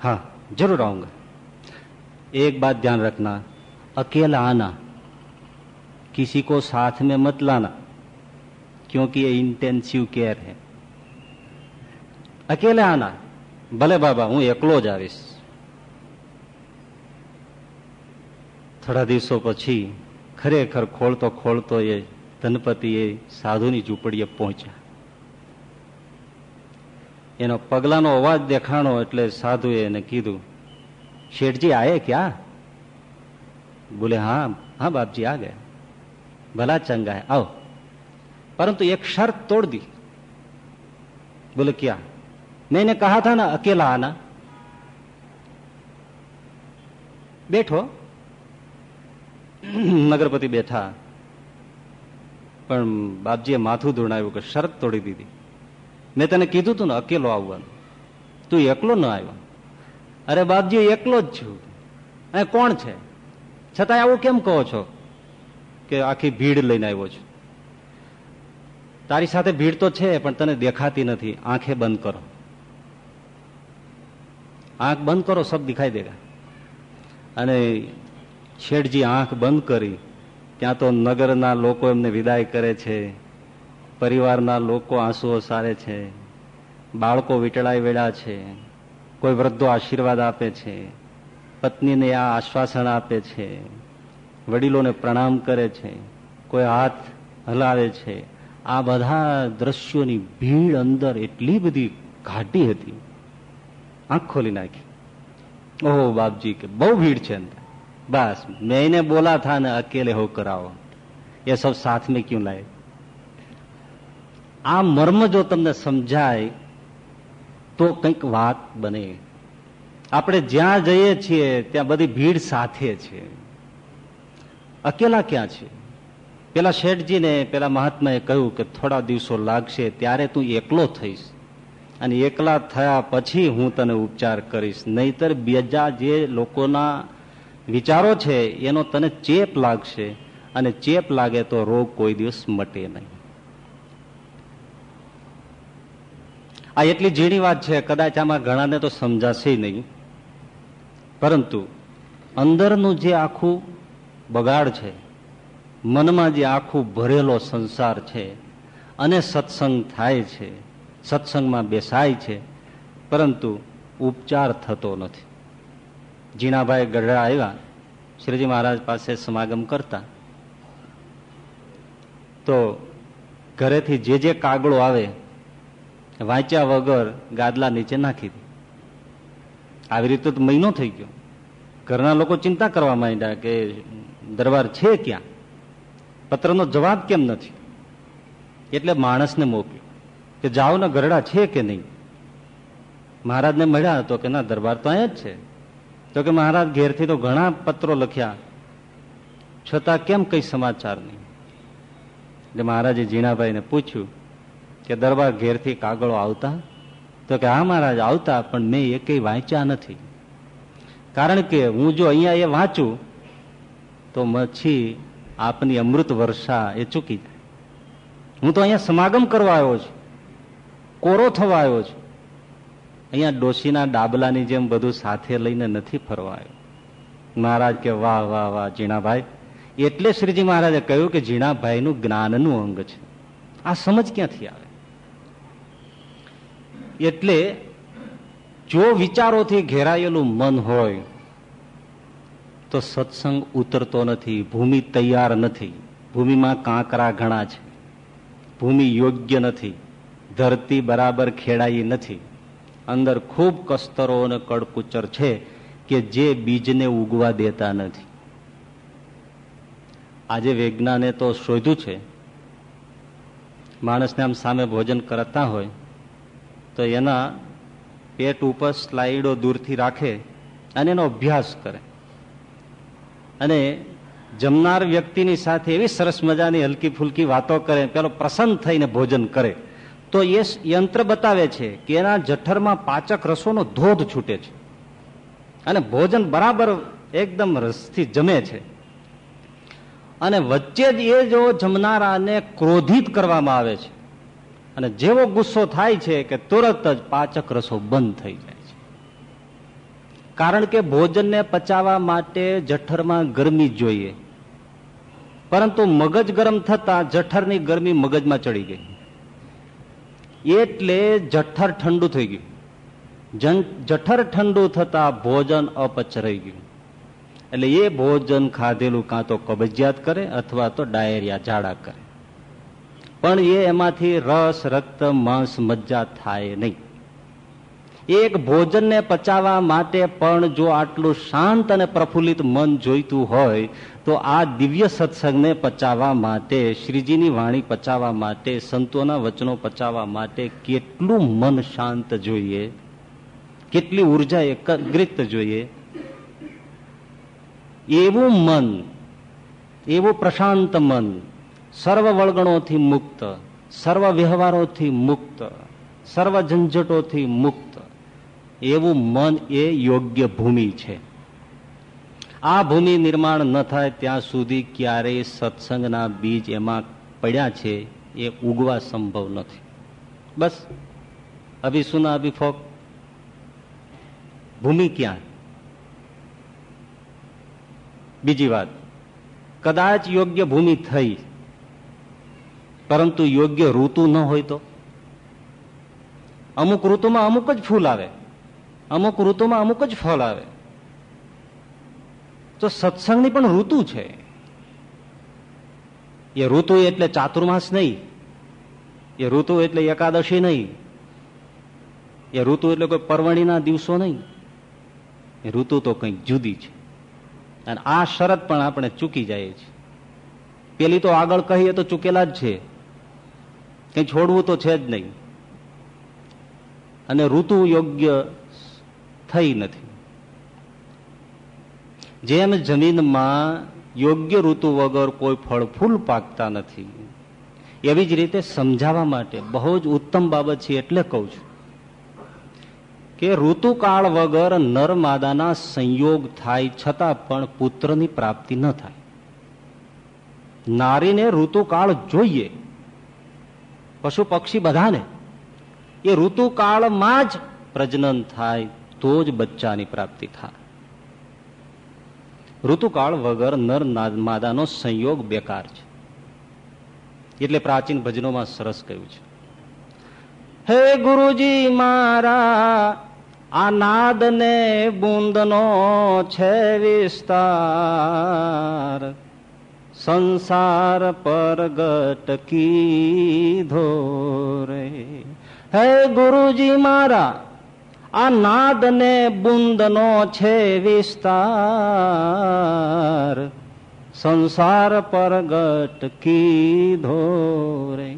हाँ। जरूर आऊंगा एक बात ध्यान रखना अकेला आना किसी को साथ में मत लाना क्योंकि ये इंटेंसिव केयर है अकेले आना ભલે બાબા હું એકલો જ આવીશ થોડા દિવસો પછી ખરેખર ખોળતો ખોળતો એ ધનપતિ એ સાધુની ઝૂંપડીએ પહોંચ્યા એનો પગલાનો અવાજ દેખાણો એટલે સાધુએ એને કીધું, શેઠજી, આયે ક્યાં? બોલે, હા હા, બાપજી, આ ગયા. ભલા ચંગા આવો. પરંતુ એક શર્ત તોડ દી બોલે, ક્યાં? મેં એને કહા થા ને, અકેલા આના. બેઠો. નગરપતિ બેઠા. પણ બાપજીએ માથું ધોણાવ્યું કે શરત તોડી દીધી. મેં તને કીધું તું ને, અકેલો આવવાનું. તું એકલો ન આવ્યો. અરે બાપજી એકલો જ છું. અને કોણ છે? છતાં આવું કેમ કહો છો કે આખી ભીડ લઈને આવ્યો છું? તારી સાથે ભીડ તો છે, પણ તને દેખાતી નથી. આંખે બંધ કરો. આંખ બંધ કરો, સબ દેખાઈ દેગા. અને શેઠજી આંખ બંધ કરી ત્યાં તો નગરના લોકો એમને વિદાય કરે છે. પરિવારના લોકો આંસુઓ સારે છે. બાળકો વીટળાઈ વેળા છે. કોઈ વૃદ્ધો આશીર્વાદ આપે છે. પત્નીને આ આશ્વાસન આપે છે. વડીલોને પ્રણામ કરે છે. કોઈ હાથ હલાવે છે. આ બધા દ્રશ્યોની ભીડ અંદર એટલી બધી ઘાટી હતી. આંખ ખોલી નાખી. ઓહો બાપજી, કે બહુ ભીડ છે અંદર. બસ, મેં બોલા થા ને અકેલે હો કરાવો. એ સબ સાથ મેં ક્યુ લાયે આ મર્મ જો તમને સમજાય, તો કંઈક વાત બને. આપણે જ્યાં જઈએ છીએ, ત્યાં બધી ભીડ સાથે છે. અકેલા ક્યાં છે? પેલા શેઠજીને, પેલા મહાત્માએ કહ્યું કે થોડા દિવસો લાગશે, ત્યારે તું એકલો થઈશ. અને એકલા થયા પછી હું તને ઉપચાર કરીશ. નહીતર બીજા જે લોકોના વિચારો છે, એનો તને ચેપ લાગશે. અને ચેપ લાગે તો રોગ કોઈ દિવસ મટે નહીં. આ એટલી ઝીણી વાત છે, કદાચ આમાં ઘણાને તો સમજાશે નહીં. પરંતુ અંદરનું જે આખું બગાડ છે, મનમાં જે આખું ભરેલો સંસાર છે, અને સત્સંગ થાય છે, સત્સંગમાં બેસાય છે, પરંતુ ઉપચાર થતો નથી. જીણાભાઈ ગઢડા આવ્યા, શ્રીજી મહારાજ પાસે સમાગમ કરતા. તો ઘરેથી જે જે કાગળો આવે વાંચ્યા વગર ગાદલા નીચે નાખી આવી રીતે તો મહિનો થઈ ગયો. ઘરના લોકો ચિંતા કરવા માંડ્યા કે દરબાર છે ક્યાં? પત્રનો જવાબ કેમ નથી? એટલે માણસને મોકલ્યો કે જાઓ ને ગરડા છે કે નહીં? મહારાજને મળ્યા તો કે ના, દરબાર તો અહીંયા જ છે. તો કે મહારાજ, ઘેરથી તો ઘણા પત્રો લખ્યા. છતાં કેમ કઈ સમાચાર નહીં? એટલે મહારાજે જીણાભાઈને પૂછ્યું કે દરબાર ઘેરથી કાગળો આવતા? તો કે, હા મહારાજ, આવતા, પણ મેં એ કઈ વાંચ્યા નથી. કારણ કે હું જો અહીંયા એ વાંચું, તો પછી આપની અમૃત વર્ષા એ ચૂકી જાય. હું તો અહીંયા સમાગમ કરવા આવ્યો છું, કોરો થવા આવ્યો છું. અહીંયા ડોશીના ડાબલાની જેમ બધું સાથે લઈને નથી ફરવા આવ્યો. મહારાજ કે, વાહ વાહ વાહ જીણાભાઈ એટલે શ્રીજી મહારાજે કહ્યું કે જીણાભાઈનું જ્ઞાનનું અંગ છે. આ સમજ ક્યાંથી આવે? એટલે જો વિચારોથી ઘેરાયેલું મન હોય, તો સત્સંગ ઉતરતો નથી, ભૂમિ તૈયાર નથી. ભૂમિમાં કાંકરા ઘણા છે. ભૂમિ યોગ્ય નથી. ધરતી બરાબર ખેડાઈ નથી. અંદર ખૂબ કસ્તરો અને કડકુચર છે કે જે બીજને ઉગવા દેતા નથી. આજે વિજ્ઞાને તો શોધ્યું છે, માણસને આમ સામે ભોજન કરતા હોય તો એના પેટ ઉપર સ્લાઇડો દૂરથી રાખે અને એનો અભ્યાસ કરે. અને જમનાર વ્યક્તિની સાથે એવી સરસ મજાની હલકી ફુલકી વાતો કરે, પેલો પ્રસન્ન થઈને ભોજન કરે. તો એ યંત્ર બતાવે છે કે એના જઠરમાં પાચક રસોનો ધોધ છૂટે છે. અને ભોજન બરાબર એકદમ રસથી જમે છે. અને વચ્ચે જ એ જો જમનારાને ક્રોધિત કરવામાં આવે છે અને જેવો ગુસ્સો થાય છે કે તુરત જ પાચક રસો બંધ થઈ જાય છે. કારણ કે ભોજનને પચાવવા માટે જઠરમાં ગરમી જોઈએ. પરંતુ મગજ ગરમ થતા જઠરની ગરમી મગજમાં ચડી ગઈ. એટલે જઠર ઠંડુ થઈ ગયું. જઠર ઠંડુ થતા ભોજન અપચરાઈ ગયું. એટલે એ ભોજન ખાધેલું કાં તો કબજિયાત કરે અથવા તો ડાયરિયા, ઝાડા કરે. પણ એ એમાંથી રસ, રક્ત, માંસ, મજ્જા થાય નહીં. એક ભોજનને પચાવવા માટે પણ જો આટલું શાંત અને પ્રફુલ્લિત મન જોઈતું હોય, તો આ દિવ્ય સત્સંગને પચાવવા માટે, શ્રીજીની વાણી પચાવવા માટે, સંતોના વચનો પચાવવા માટે કેટલું મન શાંત જોઈએ, કેટલી ઊર્જા એકત્રિત જોઈએ. એવું મન, એવું પ્રશાંત મન સર્વ વળગણોથી મુક્ત, સર્વ વ્યવહારોથી મુક્ત, સર્વ ઝંઝટોથી મુક્ત. એવું મન એ યોગ્ય ભૂમિ છે. આ ભૂમિ નિર્માણ ન થાય ત્યાં સુધી ક્યારેય સત્સંગના બીજ એમાં પડ્યા છે એ ઉગવા સંભવ નથી. બસ અભિસુના અભિફોક ભૂમિ ક્યાં? બીજી વાત. કદાચ યોગ્ય ભૂમિ થઈ પરંતુ યોગ્ય ઋતુ ન હોય તો? અમુક ઋતુમાં અમુક જ ફૂલ આવે. અમુક ઋતુમાં અમુક જ ફળ આવે. તો સત્સંગની પણ ઋતુ છે. એ ઋતુ એટલે ચાતુર્માસ નહીં. એ ઋતુ એટલે એકાદશી નહીં. એ ઋતુ એટલે કોઈ પરવણીના દિવસો નહીં. એ ઋતુ તો કંઈક જુદી છે. અને આ શરત પણ આપણે ચૂકી જઈએ છીએ. પેલી તો આગળ કહીએ તો ચૂકેલા જ છે. કઈ છોડવું તો છે જ નહીં. અને ઋતુ યોગ્ય થઈ નથી. જેમ જમીનમાં યોગ્ય ઋતુ વગર કોઈ ફળ ફૂલ પાકતા નથી, એવી જ રીતે સમજાવવા માટે બહુ જ ઉત્તમ બાબત છે એટલે કહું છું કે ઋતુકાળ વગર નર માદાના સંયોગ થાય છતાં પણ પુત્રની પ્રાપ્તિ ન થાય. નારીને ઋતુકાળ જોઈએ પશુ પક્ષી બધાને. એ ઋતુકાળમાં જ પ્રજનન થાય, તો જ બચ્ચાની પ્રાપ્તિ થાય. ઋતુકાળ વગર નર માદાનો સંયોગ બેકાર છે. એટલે પ્રાચીન ભજનોમાં સરસ કહ્યું છે. હે ગુરુજી મારા, આ નાદ ને બુંદનો છે વિસ્તાર. સંસાર પર ગટકી રે હે ગુરુજી મારા, આ નાદ ને બુંદનો છે વિસ્તાર. સંસાર પર ગટકી રે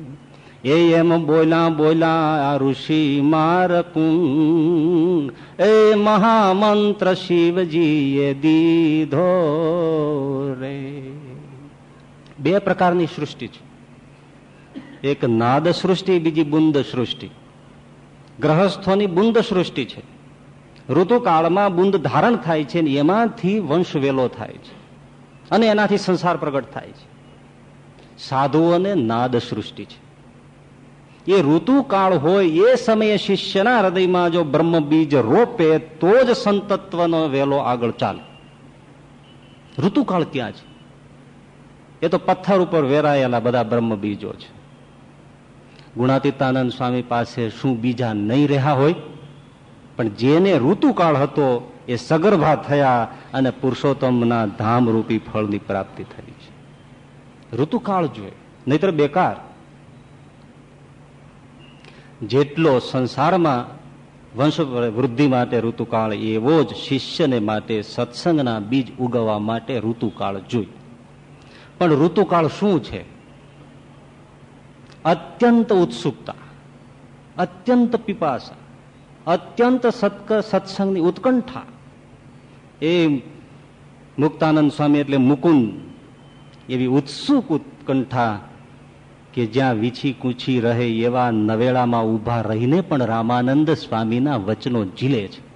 એ એમ બોલા બોલા ઋષિ મારકું એ મહામંત્ર શિવજીએ દીધો રે બે પ્રકારની સૃષ્ટિ છે. એક નાદ સૃષ્ટિ બીજી બુંદ સૃષ્ટિ ગ્રહસ્થોની બુંદ સૃષ્ટિ છે. ઋતુકાળમાં બુંદ ધારણ થાય છે એમાંથી વંશ વેલો થાય છે. અને એનાથી સંસાર પ્રગટ થાય છે. સાધુઓને નાદ સૃષ્ટિ છે. એ ઋતુકાળ હોય એ સમયે શિષ્યના હૃદયમાં જો બ્રહ્મ બીજ રોપે તો જ સંતત્વનો વેલો આગળ ચાલે. ઋતુકાળ ક્યાં છે? એ તો પથ્થર ઉપર વેરાયેલા બધા બ્રહ્મ બીજો છે. ગુણાતીતાનંદ સ્વામી પાસે શું બીજા નહીં રહ્યા હોય? પણ જેને ઋતુકાળ હતો એ સગર્ભા થયા અને પુરુષોત્તમના ધામરૂપી ફળની પ્રાપ્તિ થઈ છે. ઋતુકાળ જોઈએ, નહીતર બેકાર. જેટલો સંસારમાં વંશ વૃદ્ધિ માટે ઋતુકાળ, એવો જ શિષ્યને માટે સત્સંગના બીજ ઉગવવા માટે ઋતુકાળ જોઈ પણ ઋતુકાળ શું છે? અત્યંત ઉત્સુકતા, અત્યંત પીપાસા, અત્યંત સત્ક, સત્સંગની ઉત્કંઠા. એ મુક્તાનંદ સ્વામી એટલે મુકુંદ, એવી ઉત્સુક ઉત્કંઠા કે જ્યાં વીછી કૂછી રહે એવા નવેળામાં ઊભા રહીને પણ રામાનંદ સ્વામીના વચનો ઝીલે છે.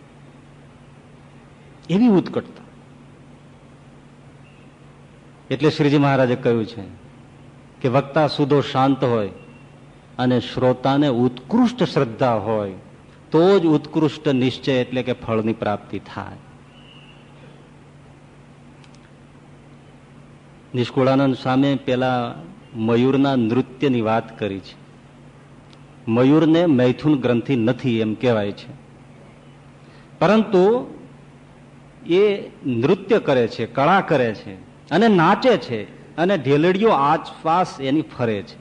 એવી ઉત્કટતા. એટલે શ્રીજી મહારાજે કહ્યું છે કે વક્તા સુધો શાંત હોય અને શ્રોતાને ઉત્કૃષ્ટ શ્રદ્ધા હોય, તો જ ઉત્કૃષ્ટ નિશ્ચય એટલે કે ફળની પ્રાપ્તિ થાય. નિષ્કુળાનંદ સામે પેલા મયુરના નૃત્યની વાત કરી છે. મયુરને મૈથુન ગ્રંથિ નથી એમ કહેવાય છે. પરંતુ એ નૃત્ય કરે છે, કળા કરે છે. અને નાચે છે અને ઢેલડીઓ આસપાસ એની ફરે છે.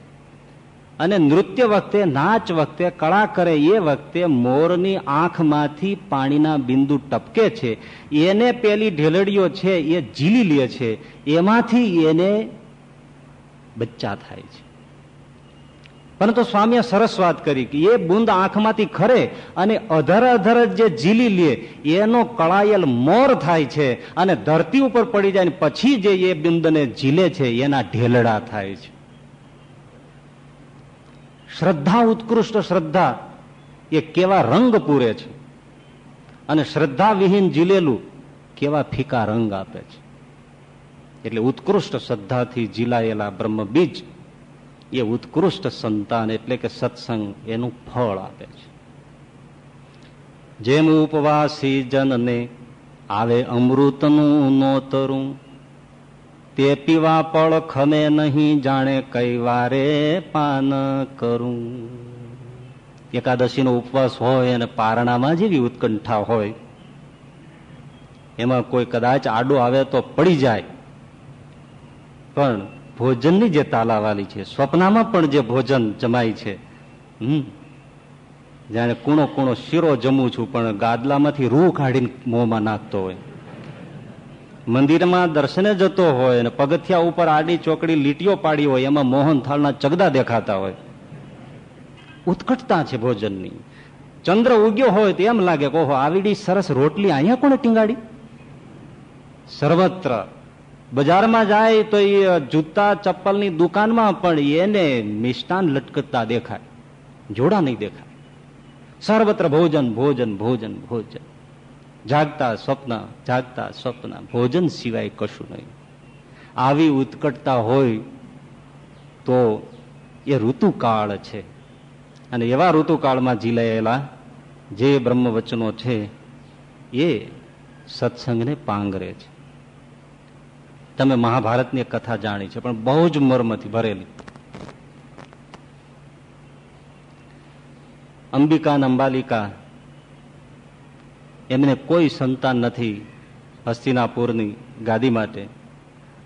અને નૃત્ય વખતે, નાચ વખતે, કળા કરે એ વખતે મોરની આંખમાંથી પાણીના બિંદુ ટપકે છે. એને પેલી ઢેલડીઓ છે એ ઝીલી લે છે. એમાંથી એને બચ્ચા થાય છે. પરંતુ સ્વામીએ સરસ વાત કરી કે એ બુંદ આંખમાંથી ખરે અને અધર અધર જે ઝીલી લે, એનો કળાયેલ મોર થાય છે અને ધરતી ઉપર પડી જાય પછી જે એ બિંદને ઝીલે છે, એના ઢેલડા થાય છે. શ્રદ્ધા, ઉત્કૃષ્ટ શ્રદ્ધા એ કેવા રંગ પૂરે છે અને શ્રદ્ધા વિહીન ઝીલેલું કેવા ફીકા રંગ આપે છે. એટલે ઉત્કૃષ્ટ શ્રદ્ધાથી જીલાયેલા બ્રહ્મ બીજ એ ઉત્કૃષ્ટ સંતાન એટલે કે સત્સંગ એનું ફળ આપે છે. જેમ ઉપવાસી જનને આવે અમૃતનું નોતરું, તે પીવા પળ ખમે નહીં જાણે કઈ વારે પાન કરું. એકાદશી નો ઉપવાસ હોય અને પારણામાં જેવી ઉત્કંઠા હોય, એમાં કોઈ કદાચ આડો આવે તો પડી જાય. પણ ભોજનની જે તાલાવાલી છે, સ્વપ્નામાં પણ જે ભોજન જમાય છે, હમ, જાણે કૂણો કૂણો શીરો જમું છું, પણ ગાદલામાંથી રૂ કાઢીને મોંમાં નાખતો હોય. મંદિરમાં દર્શને જતો હોય અને પગથિયા ઉપર આડી ચોકડી લીટીઓ પાડી હોય, એમાં મોહન થાળના ચગદા દેખાતા હોય. ઉત્કટતા છે ભોજનની. ચંદ્ર ઉગ્યો હોય તો એમ લાગે કે ઓહો, આવીડી સરસ રોટલી અહીંયા કોને ટીંગાડી? સર્વત્ર બજારમાં જાય તો એ જૂતા ચપ્પલની દુકાનમાં પણ એને મિષ્ટાન લટકતા દેખાય. જોડા નહીં દેખાય. સર્વત્ર ભોજન ભોજન ભોજન ભોજન. જાગતા સ્વપ્ન જાગતા સ્વપ્ન. ભોજન સિવાય કશું નહીં. આવી ઉત્કટતા હોય તો એ ઋતુકાળ છે. અને એવા ઋતુકાળમાં જીલાયેલા જે બ્રહ્મવચનો છે, એ સત્સંગને પાંગરે છે. તમે મહાભારતની કથા જાણી છે, પણ બહુ જ મર્મથી ભરેલી. અંબિકા અંબાલિકા એમને કોઈ સંતાન નથી હસ્તિનાપુરની ગાદી માટે.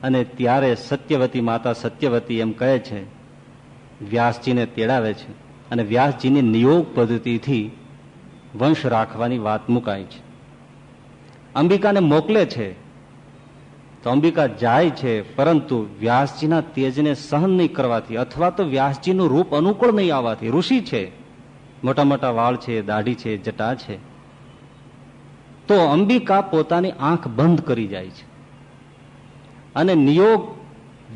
અને ત્યારે સત્યવતી માતા સત્યવતી એમ કહે છે, વ્યાસજીને તેડાવે છે અને વ્યાસજીની નિયોગ પદ્ધતિથી વંશ રાખવાની વાત મુકાય છે. અંબિકાને મોકલે છે તો અંબિકા જાય છે, પરંતુ વ્યાસજીના તેજને સહન નહીં કરવાથી અથવા તો વ્યાસજીનું રૂપ અનુકૂળ નહીં આવવાથી ઋષિ છે. મોટા મોટા વાળ છે, દાઢી છે, જટા છે. તો અંબિકા પોતાની આંખ બંધ કરી જાય છે. અને નિયોગ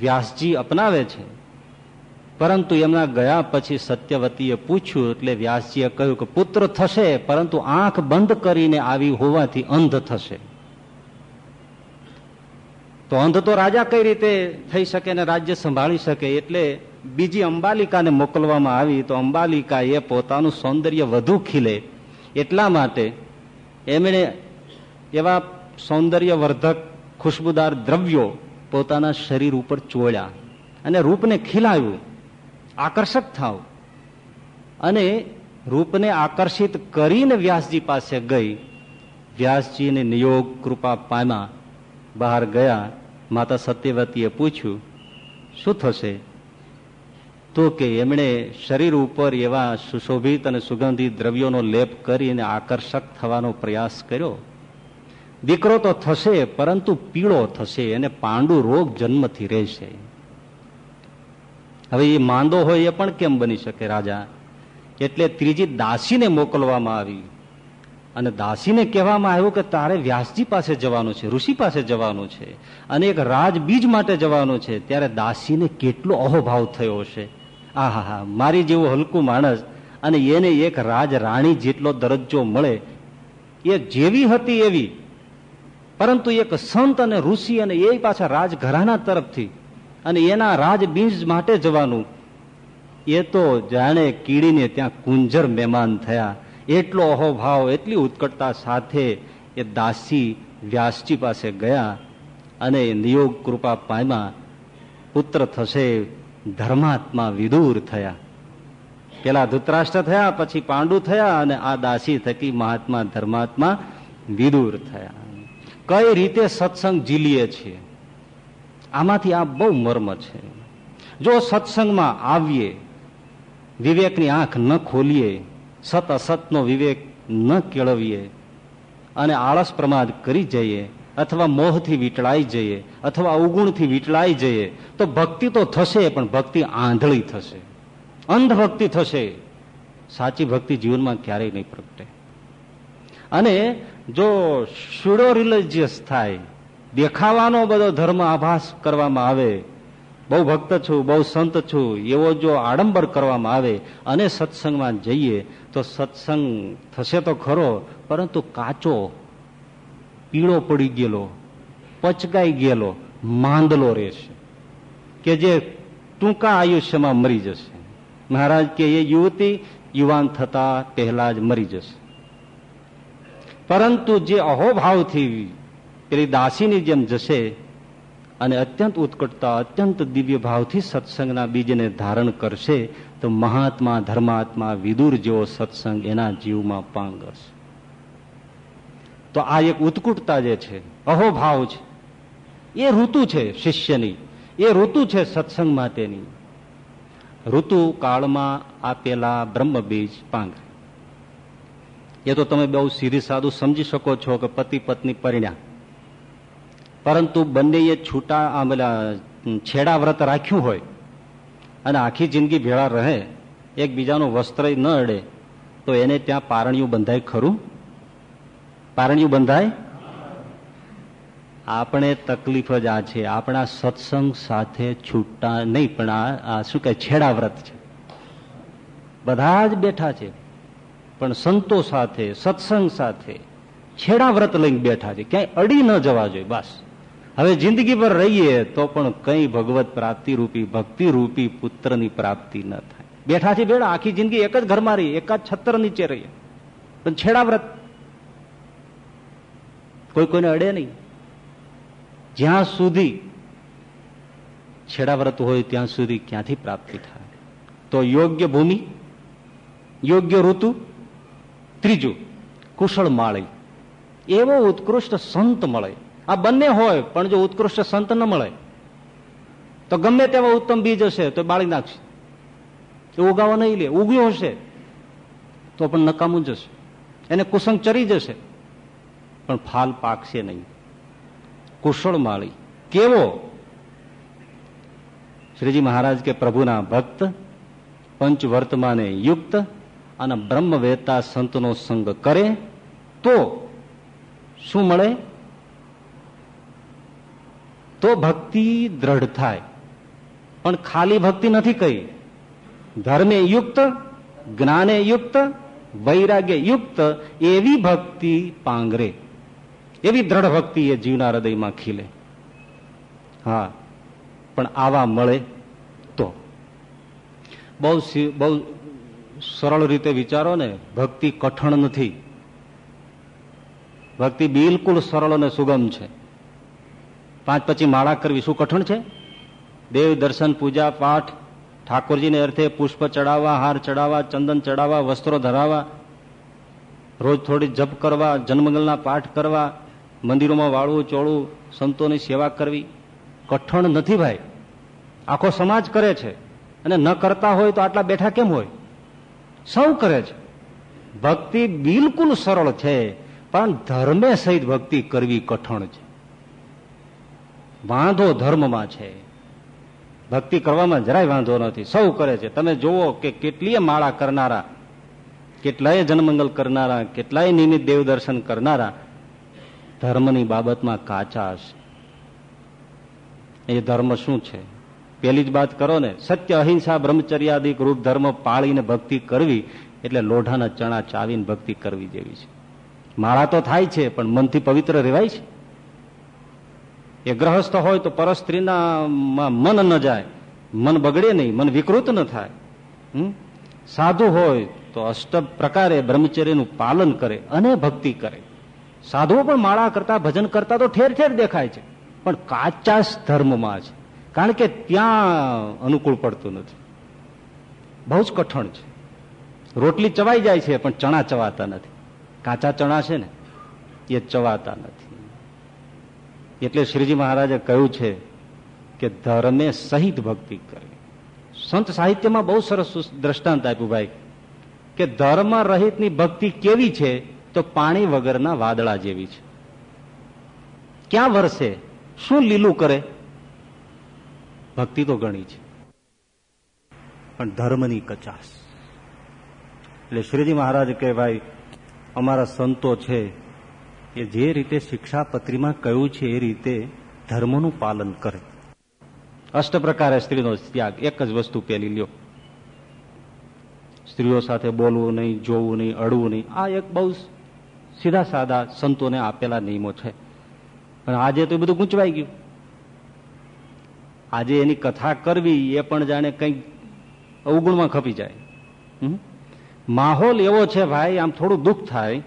વ્યાસજી અપનાવે છે. પરંતુ એમના ગયા પછી સત્યવતીએ પૂછ્યું, એટલે વ્યાસજીએ કહ્યું કે પુત્ર થશે, પરંતુ આંખ બંધ કરીને આવી હોવાથી અંધ થશે. તો અંધ તો રાજા કઈ રીતે થઈ શકે અને રાજ્ય સંભાળી શકે? એટલે બીજી અંબાલિકાને મોકલવામાં આવી તો અંબાલિકા એ પોતાનું સૌંદર્ય વધુ ખીલે. એટલા માટે એમણે એવા સૌંદર્યવર્ધક ખુશ્બુદાર દ્રવ્યો પોતાના શરીર ઉપર ચોળ્યા અને રૂપને ખીલાવ્યું. આકર્ષક થાવ. અને રૂપને આકર્ષિત કરીને વ્યાસજી પાસે ગઈ. વ્યાસજીને નિયોગ કૃપા પામ્યા. બહાર ગયા, માતા સત્યવતીએ પૂછ્યું, શું થશે? તો કે, એમણે શરીર ઉપર એવા સુશોભિત અને સુગંધિત દ્રવ્યોનો લેપ કરીને આકર્ષક થવાનો પ્રયાસ કર્યો. દીકરો તો થશે, પરંતુ પીળો થશે અને પાંડુ રોગ જન્મથી રહેશે. હવે એ માંદો હોય એ પણ કેમ બની શકે, રાજા? એટલે ત્રીજી દાસીને મોકલવામાં આવી. અને દાસીને કહેવામાં આવ્યું કે તારે વ્યાસજી પાસે જવાનું છે, ઋષિ પાસે જવાનું છે અને એક રાજબીજ માટે જવાનું છે, ત્યારે દાસીને કેટલો અહોભાવ થયો હશે. આ હા હા મારી જેવું હલકું માણસ અને એને એક રાજ રાણી જેટલો દરજ્જો મળે, એ જેવી હતી એવી. પરંતુ એક સંત અને ઋષિ અને એ પાછા રાજઘરાના તરફથી અને એના રાજબીજ માટે જવાનું. એ તો જાણે કીડીને ત્યાં કુંજર મહેમાન થયા. એટલો અહોભાવ, એટલી ઉત્કટતા સાથે એ દાસી વ્યાસજી પાસે ગયા અને નિયોગ કૃપા પામ્યા. પુત્ર થશે ધર્માત્મા વિદુર થયા. પેલા ધૃતરાષ્ટ્ર થયા, પછી પાંડુ થયા અને આ દાસી થકી મહાત્મા ધર્માત્મા વિદુર થયા. કઈ રીતે સત્સંગ જીલીએ છીએ? આમાંથી આ બહુ મર્મ છે. જો સત્સંગમાં આવીએ, વિવેકની આંખ ન ખોલીએ સત અસતનો વિવેક ન કેળવીએ અને આળસ પ્રમાદ કરી જઈએ અથવા મોહથી વીટળાઈ જઈએ અથવા અવગુણથી વીટળાઈ જઈએ, તો ભક્તિ તો થશે, પણ ભક્તિ આંધળી થશે. અંધભક્તિ થશે. સાચી ભક્તિ જીવનમાં ક્યારેય નહીં પ્રગટે. અને જો સ્યુડો રિલિજિયસ થાય, દેખાવાનો બધો ધર્મ આભાસ કરવામાં આવે, બહુ ભક્ત છું, બહુ સંત છું, એવો જો આડંબર કરવામાં આવે, અને સત્સંગમાં જઈએ તો સત્સંગ થશે તો ખરો, પરંતુ કાચો પીળો પડી ગયેલો, પચકાઈ ગયેલો, માંદલો રહેશે. કે જે ટૂંકા આયુષ્યમાં મરી જશે. મહારાજ કે એ યુવતી યુવાન થતા પહેલા જ મરી જશે. પરંતુ જે અહોભાવથી પેલી દાસીની જેમ જશે અને અત્યંત ઉત્કટતા, અત્યંત દિવ્ય ભાવથી સત્સંગના બીજને ધારણ કરશે તો મહાત્મા, ધર્માત્મા, વિદુર જેવો સત્સંગ એના જીવમાં પાંગશે તો આ એક ઉત્કુટતા જે છે, અહોભાવ છે, એ ઋતુ છે શિષ્યની, એ ઋતુ છે સત્સંગ માટેની. ઋતુ કાળમાં આપેલા બ્રહ્મ બીજ પાંગરે એ તો તમે બહુ સીધી સાદું સમજી શકો છો કે પતિ પત્ની પરિણામ પરંતુ બંનેએ છૂટા છેડા વ્રત રાખ્યું હોય અને આખી જિંદગી ભેળા રહે, એકબીજાનું વસ્ત્ર ન અડે, તો એને ત્યાં પારણિયું બંધાય ખરું? પારણિયું બંધાય? આપણે તકલીફ જ આ છે. આપણા સત્સંગ સાથે છૂટા નહીં, પણ આ શું કહે છેડા વ્રત છે. બધા જ બેઠા છે. પણ સંતો સાથે, સત્સંગ સાથે છેડા વ્રત લઈને બેઠા છે. ક્યાંય અડી ન જવા જોઈએ, બસ. હવે જિંદગી પર રહીએ તો પણ કઈ ભગવત પ્રાપ્તિ રૂપી ભક્તિ રૂપી પુત્રની પ્રાપ્તિ ન થાય. બેઠા છે બેડા, આખી જિંદગી એક જ ઘરમાં રહી એક જ છત્ર નીચે રહીએ. પણ છેડા વ્રત કોઈ કોઈને અડે નહીં. જ્યાં સુધી છેડા વ્રત હોય ત્યાં સુધી ક્યાંથી પ્રાપ્તિ થાય? તો યોગ્ય ભૂમિ, યોગ્ય ઋતુ, ત્રીજું કુશળ માળી. એવો ઉત્કૃષ્ટ સંત મળે. આ બંને હોય, પણ જો ઉત્કૃષ્ટ સંત ન મળે, તો ગમે તેવા ઉત્તમ બીજ હશે, તો બાળી નાખશે. એ ઉગાવા નહીં લે. ઉગ્યું હશે, તો પણ નકામું જશે એને કુસંગ ચરી જશે, પણ ફાલ પાકશે નહીં. કુશળ માળી. કેવો? શ્રીજી મહારાજ કે પ્રભુના ભક્ત પંચ વર્તમાને યુક્ત અને બ્રહ્મ વેતા સંતનો સંગ કરે, તો શું મળે? તો ભક્તિ દ્રઢ થાય. પણ ખાલી ભક્તિ નથી કહી ધર્મે યુક્ત, જ્ઞાને યુક્ત, વૈરાગ્ય યુક્ત એવી ભક્તિ પાંગરે. એવી દ્રઢ ભક્તિ એ જીવના હૃદયમાં ખીલે. હા, પણ આવા મળે તો. બહુ બહુ સરળ રીતે વિચારો ને, ભક્તિ કઠણ નથી. ભક્તિ બિલકુલ સરળ અને સુગમ છે. પાંચ પછી માળા કરવી શું કઠણ છે? દેવ દર્શન, પૂજા, પાઠ, ઠાકોરજીને અર્થે પુષ્પ ચડાવવા, હાર ચડાવવા, ચંદન ચડાવવા, વસ્ત્રો ધરાવવા, રોજ થોડી જપ કરવા જન્મગલના પાઠ કરવા, મંદિરોમાં વાળવું, ચોળવું, સંતોની સેવા કરવી. કઠણ નથી ભાઈ. આખો સમાજ કરે છે. અને ન કરતા હોય તો આટલા બેઠા કેમ હોય? સૌ કરે છે. ભક્તિ બિલકુલ સરળ છે, પણ ધર્મે સહિત ભક્તિ કરવી કઠણ છે. વાંધો ધર્મમાં છે. ભક્તિ કરવામાં જરાય વાંધો નથી. સૌ કરે છે. તમે જુઓ કે કેટલીય માળા કરનારા, કેટલાય જનમંગલ કરનારા, કેટલાય નિમિત્ત દેવ દર્શન કરનારા ધર્મની બાબતમાં કાચા હશે એ ધર્મ શું છે? પેલી જ વાત કરો ને, સત્ય, અહિંસા, બ્રહ્મચર્યાદિક રૂપ ધર્મ પાળીને ભક્તિ કરવી એટલે લોઢાના ચણા ચાવીને ભક્તિ કરવી જેવી છે. માળા તો થાય છે, પણ મનથી પવિત્ર રહેવાય છે? એ ગ્રહસ્થ હોય તો પરસ્ત્રીના મન ન જાય. મન બગડે નહીં, મન વિકૃત ન થાય. સાધુ હોય તો અષ્ટ પ્રકારે બ્રહ્મચર્યનું પાલન કરે અને ભક્તિ કરે. સાધુઓ પણ માળા કરતા, ભજન કરતા તો ઠેર ઠેર દેખાય છે. પણ કાચા ધર્મમાં છે. કારણ કે ત્યાં અનુકૂળ પડતું નથી. બહુ જ કઠણ છે. રોટલી ચવાઈ જાય છે, પણ ચણા ચવાતા નથી. કાચા ચણા છે ને, એ ચવાતા નથી. એટલે શ્રીજી મહારાજે કહ્યું છે કે ધર્મે સહિત ભક્તિ કરે સંત સાહિત્યમાં બહુ સરસ દ્રષ્ટાંત આપ્યું ભાઈ, કે ધર્મ રહિતની ભક્તિ કેવી છે તો પાણી વગરના વાદળા જેવી છે. ક્યાં વરસે? શું લીલું કરે? ભક્તિ તો ઘણી છે, પણ ધર્મની કચાસ એટલે શ્રીજી મહારાજ કે ભાઈ, અમારા સંતો છે એ જે રીતે શિક્ષાપત્રીમાં કહ્યું છે એ રીતે ધર્મનું પાલન કરે. અષ્ટ પ્રકારે સ્ત્રીનો ત્યાગ, એક જ વસ્તુ પેલી લ્યો. સ્ત્રીઓ સાથે બોલવું નહીં, જોવું નહીં, અડવું નહીં, આ એક બહુ સીધા સાદા સંતોને આપેલા નિયમો છે. પણ આજે તો બધું ગૂંચવાઈ ગયું. આજે એની કથા કરવી એ પણ જાણે કંઈક અવગુણમાં ખપી જાય. માહોલ એવો છે ભાઈ, આમ થોડું દુઃખ થાય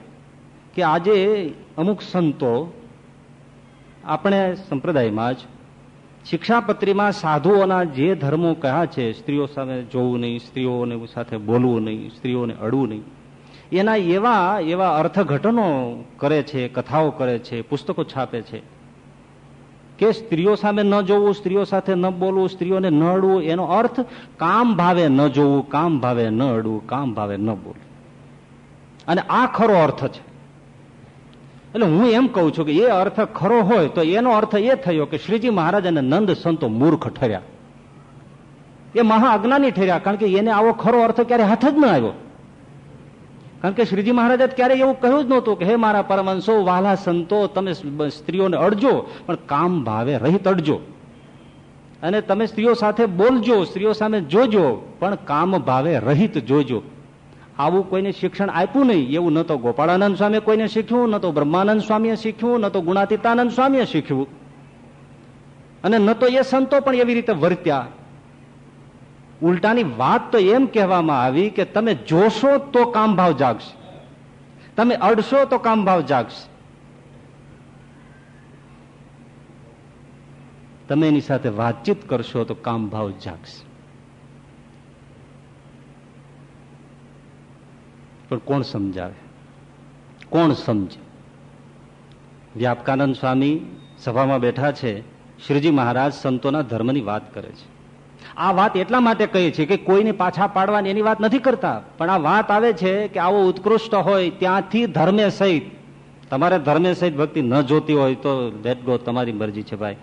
કે આજે અમુક સંતો આપણે સંપ્રદાયમાં જ શિક્ષાપત્રીમાં સાધુઓના જે ધર્મો કહ્યા છે, સ્ત્રીઓ સામે જોવું નહીં, સ્ત્રીઓને સાથે બોલવું નહીં, સ્ત્રીઓને અડવું નહીં, એના એવા એવા અર્થઘટનો કરે છે, કથાઓ કરે છે, પુસ્તકો છાપે છે કે સ્ત્રીઓ સામે ન જોવું, સ્ત્રીઓ સાથે ન બોલવું, સ્ત્રીઓને ન અડવું, એનો અર્થ કામ ભાવે ન જોવું, કામ ભાવે ન અડવું, કામ ભાવે ન બોલવું. અને આ ખરો અર્થ છે. એટલે હું એમ કહું છું કે એ અર્થ ખરો હોય તો એનો અર્થ એ થયો કે શ્રીજી મહારાજ અને નંદ સંતો મૂર્ખ ઠર્યા. એ મહાઅજ્ઞાની ઠર્યા, કારણ કે એને આવો ખરો અર્થ ક્યારે હાથ જ ન આવ્યો. કારણ કે શ્રીજી મહારાજે ક્યારે એવું કહ્યું જ નહોતું કે, હે મારા પરમંશો વાલા સંતો, તમે સ્ત્રીઓને અડજો, પણ કામ ભાવે રહિત અડજો. અને તમે સ્ત્રીઓ સાથે બોલજો, સ્ત્રીઓ સામે જોજો, પણ કામ ભાવે રહિત જોજો. આવું કોઈને શિક્ષણ આપ્યું નહીં, એવું ન તો ગોપાળાનંદ સ્વામી કોઈને શીખ્યું, ન તો બ્રહ્માનંદ સ્વામીએ શીખ્યું, ન તો ગુણાતીતાનંદ સ્વામીએ શીખ્યું. અને ન તો એ સંતો પણ એવી રીતે વર્ત્યા. ઉલટાની વાત તો એમ કહેવામાં આવી કે તમે જોશો તો કામ ભાવ જાગશે. તમે અડશો તો કામ ભાવ જાગશે. તમે એની સાથે વાતચીત કરશો તો કામ ભાવ જાગશે. પણ કોણ સમજાવે? કોણ સમજે? વ્યાપકાનંદ સ્વામી સભામાં બેઠા છે. શ્રીજી મહારાજ સંતોના ધર્મની વાત કરે છે. આ વાત એટલા માટે કહે છે કે કોઈને પાછા પાડવાની એની વાત નથી કરતા. પણ આ વાત આવે છે કે આવો ઉત્કૃષ્ટ હોય ત્યાંથી ધર્મે સહિત. તમારે ધર્મે સહિત ભક્તિ ન જોતી હોય તો લેટ ગો તમારી મરજી છે ભાઈ.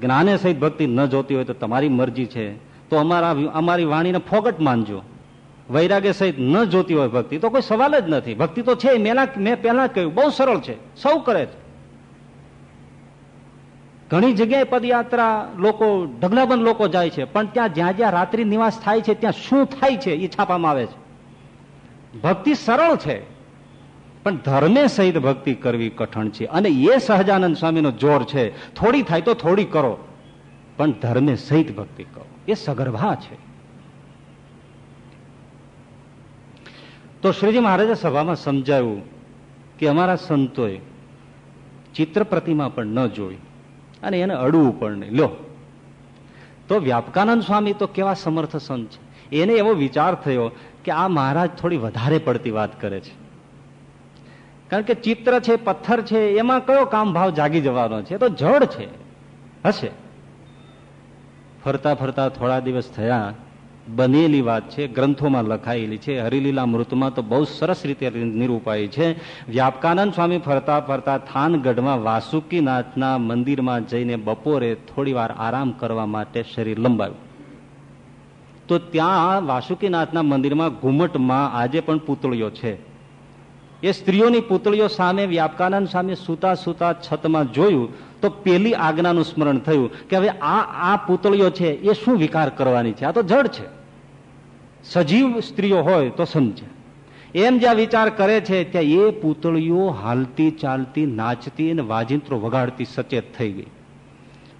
જ્ઞાને સહિત ભક્તિ ન જોતી હોય તો તમારી મરજી છે. તો અમારા, અમારી વાણીને ફોગટ માનજો. વૈરાગ્ય સહિત ન જોતી હોય ભક્તિ, તો કોઈ સવાલ જ નથી. ભક્તિ તો છે, મેં પહેલા કહ્યું, બહુ સરળ છે, સૌ કરે છે. ઘણી જગ્યાએ પદયાત્રા લોકો, ઢગલાબંધ લોકો જાય છે, પણ ત્યાં જ્યાં જ્યાં રાત્રિ નિવાસ થાય છે, ત્યાં શું થાય છે એ છાપામાં આવે છે. ભક્તિ સરળ છે, પણ ધર્મે સહિત ભક્તિ કરવી કઠણ છે. અને એ સહજાનંદ સ્વામીનો જોર છે, થોડી થાય તો થોડી કરો, પણ ધર્મે સહિત ભક્તિ કરો. એ સગર્ભા છે. તો શ્રીજી મહારાજે સભામાં સમજાવ્યું કે અમારા સંતોએ ચિત્ર પ્રતિમા પણ ન જોઈ અને એને અડવું પણ નહીં. લો. તો વ્યાપકાનંદ સ્વામી તો કેવા સમર્થ સંત છે. એને એવો વિચાર થયો કે આ મહારાજ થોડી વધારે પડતી વાત કરે છે. કારણ કે ચિત્ર છે, પથ્થર છે, એમાં કયો કામ ભાવ જાગી જવાનો છે? તો જળ છે. હશે. ફરતા ફરતા થોડા દિવસ થયા બનેલી વાત છે, ગ્રંથોમાં લખાયેલી છે. હરિલીલા મૃતમાં તો બહુ સરસ રીતે નિરૂપાય છે. વ્યાપકાનંદ સ્વામી ફરતા ફરતા થાનગઢમાં વાસુકીનાથના મંદિરમાં જઈને બપોરે થોડી વાર આરામ કરવા માટે શરીર લંબાવ્યું તો ત્યાં વાસુકીનાથના મંદિરમાં ઘુમટમાં આજે પણ પૂતળીઓ છે. એ સ્ત્રીઓની પૂતળીઓ સામે વ્યાપકાનંદ સામે સુતા સુતા છતમાં જોયું તો પેલી આજ્ઞાનું સ્મરણ થયું કે હવે આ આ પૂતળીઓ છે, એ શું વિકાર કરવાની છે? આ તો જડ છે. સજીવ સ્ત્રીઓ હોય તો સમજે એમ જ્યાં વિચાર કરે છે, ત્યાં એ પૂતળીઓ હાલતી ચાલતી, નાચતી અને વાજિંત્રો વગાડતી સચેત થઈ ગઈ.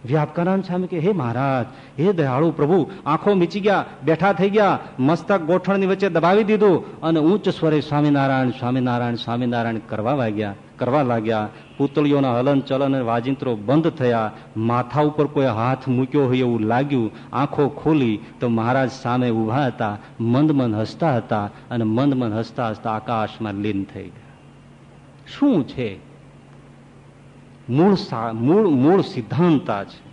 વ્યાપકાનંદ સ્વામી કે, હે મહારાજ, હે દયાળુ પ્રભુ, આંખો મીચી ગયા, બેઠા થઈ ગયા, મસ્તક ગોઠણની વચ્ચે દબાવી દીધું અને ઉચ્ચ સ્વરે સ્વામિનારાયણ સ્વામિનારાયણ સ્વામિનારાયણ કરવા લાગ્યા કરવા લાગ્યા. પુતળીઓના હલન ચલન વાજિંત્રો બંધ થયા. માથા ઉપર કોઈ હાથ મૂક્યો હોય એવું લાગ્યું. આંખો ખોલી તો મહારાજ સામે ઊભા હતા, મંદ મન હસતા હતા અને મંદ મન હસતા હસતા આકાશમાં લીન થઈ ગયા. શું છે? મૂળ મૂળ મૂળ સિદ્ધાંતા છે.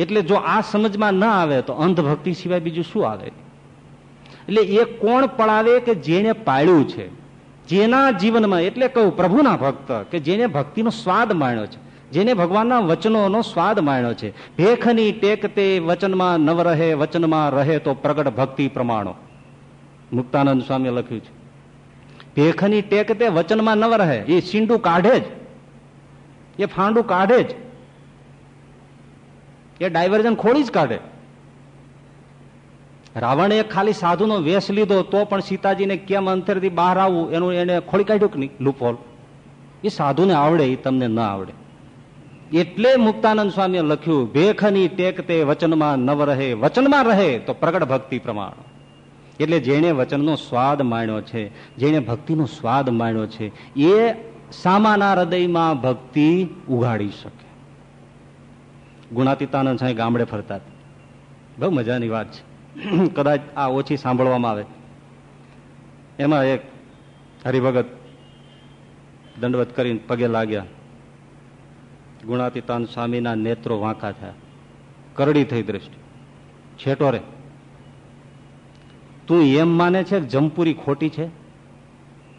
એટલે જો આ સમજમાં ના આવે તો અંધભક્તિ સિવાય બીજું શું આવે? એટલે એ કોણ પડાવે કે જેને પાળ્યું છે? જેના જીવનમાં, એટલે કહું, પ્રભુના ભક્ત, કે જેને ભક્તિનો સ્વાદ માણ્યો છે જેને ભગવાનના વચનોનો સ્વાદ માણ્યો છે. ભેખની ટેક તે વચનમાં નવ રહે, વચનમાં રહે તો પ્રગટ ભક્તિ પ્રમાણો. મુક્તાનંદ સ્વામી લખ્યું છે. ભેખની ટેક તે વચનમાં નવ રહે, એ સીંડું કાઢે જ. એ ફાંડું કાઢે જ. એ ડાયવર્જન ખોળી જ કાઢે. રાવણે ખાલી સાધુનો વેશ લીધો, તો પણ સીતાજીને કેમ અંતરથી બહાર આવવું? એનું એને ખોળી કાઢ્યું કે નહીં? લૂપહોલ. એ સાધુને આવડે, એ તમને ન આવડે. એટલે મુક્તાનંદ સ્વામીએ લખ્યું, ભેખની ટેક તે વચનમાં નવ રહે. વચનમાં રહે તો પ્રગટ ભક્તિ પ્રમાણ. એટલે જેણે વચનનો સ્વાદ માણ્યો છે, જેણે ભક્તિનો સ્વાદ માણ્યો છે, એ સામાના હૃદયમાં ભક્તિ ઉઘાડી શકે. ગુણાતીતાનંદ સાંઈ ગામડે ફરતા બહુ મજાની વાત છે. કદાચ આ ઓછી સાંભળવામાં આવે. એમાં એક હરિભગત દંડવત કરીને પગે લાગ્યા. ગુણાતીતાન સ્વામીના નેત્રો વાંકા થયા. કરડી થઈ દ્રષ્ટિ. છેટો તું એમ માને છે કે જમપુરી ખોટી છે?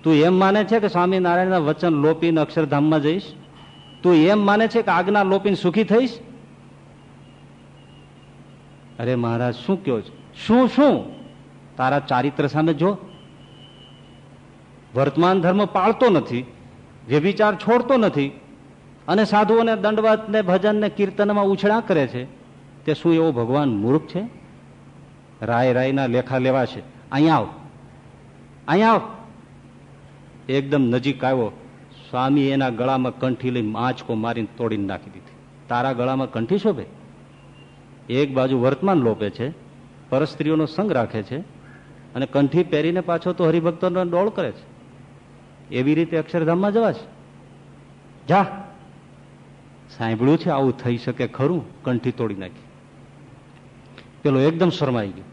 તું એમ માને છે કે સ્વામિનારાયણના વચન લોપીને અક્ષરધામમાં જઈશ? તું એમ માને છે કે આજ્ઞા લોપીને સુખી થઈશ? અરે મહારાજ, શું કયો છે? શું શું? તારા ચારિત્ર સામે જો. વર્તમાન ધર્મ પાળતો નથી, વ્યભિચાર છોડતો નથી, અને સાધુઓને દંડવત ને ભજન ને કીર્તનમાં ઉછળા કરે છે, તે શું એવો ભગવાન મૂર્ખ છે? રાય રાયના લેખા લેવા છે અહીંયા આવ. અહીંયા આવ. એકદમ નજીક આવ્યો, સ્વામી એના ગળામાં કંઠી લઈ આંચકો મારીને તોડીને નાખી દીધી. તારા ગળામાં કંઠી શોભે? એક બાજુ વર્તમાન લોપે છે, પરસ્ત્રીઓનો સંગ રાખે છે, અને કંઠી પહેરીને પાછો તો હરિભક્તોનો ડોળ કરે છે. એવી રીતે અક્ષરધામમાં જવા છે જા. સાંભળ્યું છે આવું થઈ શકે ખરું? કંઠી તોડી નાખી. પેલો એકદમ શરમાઈ ગયો.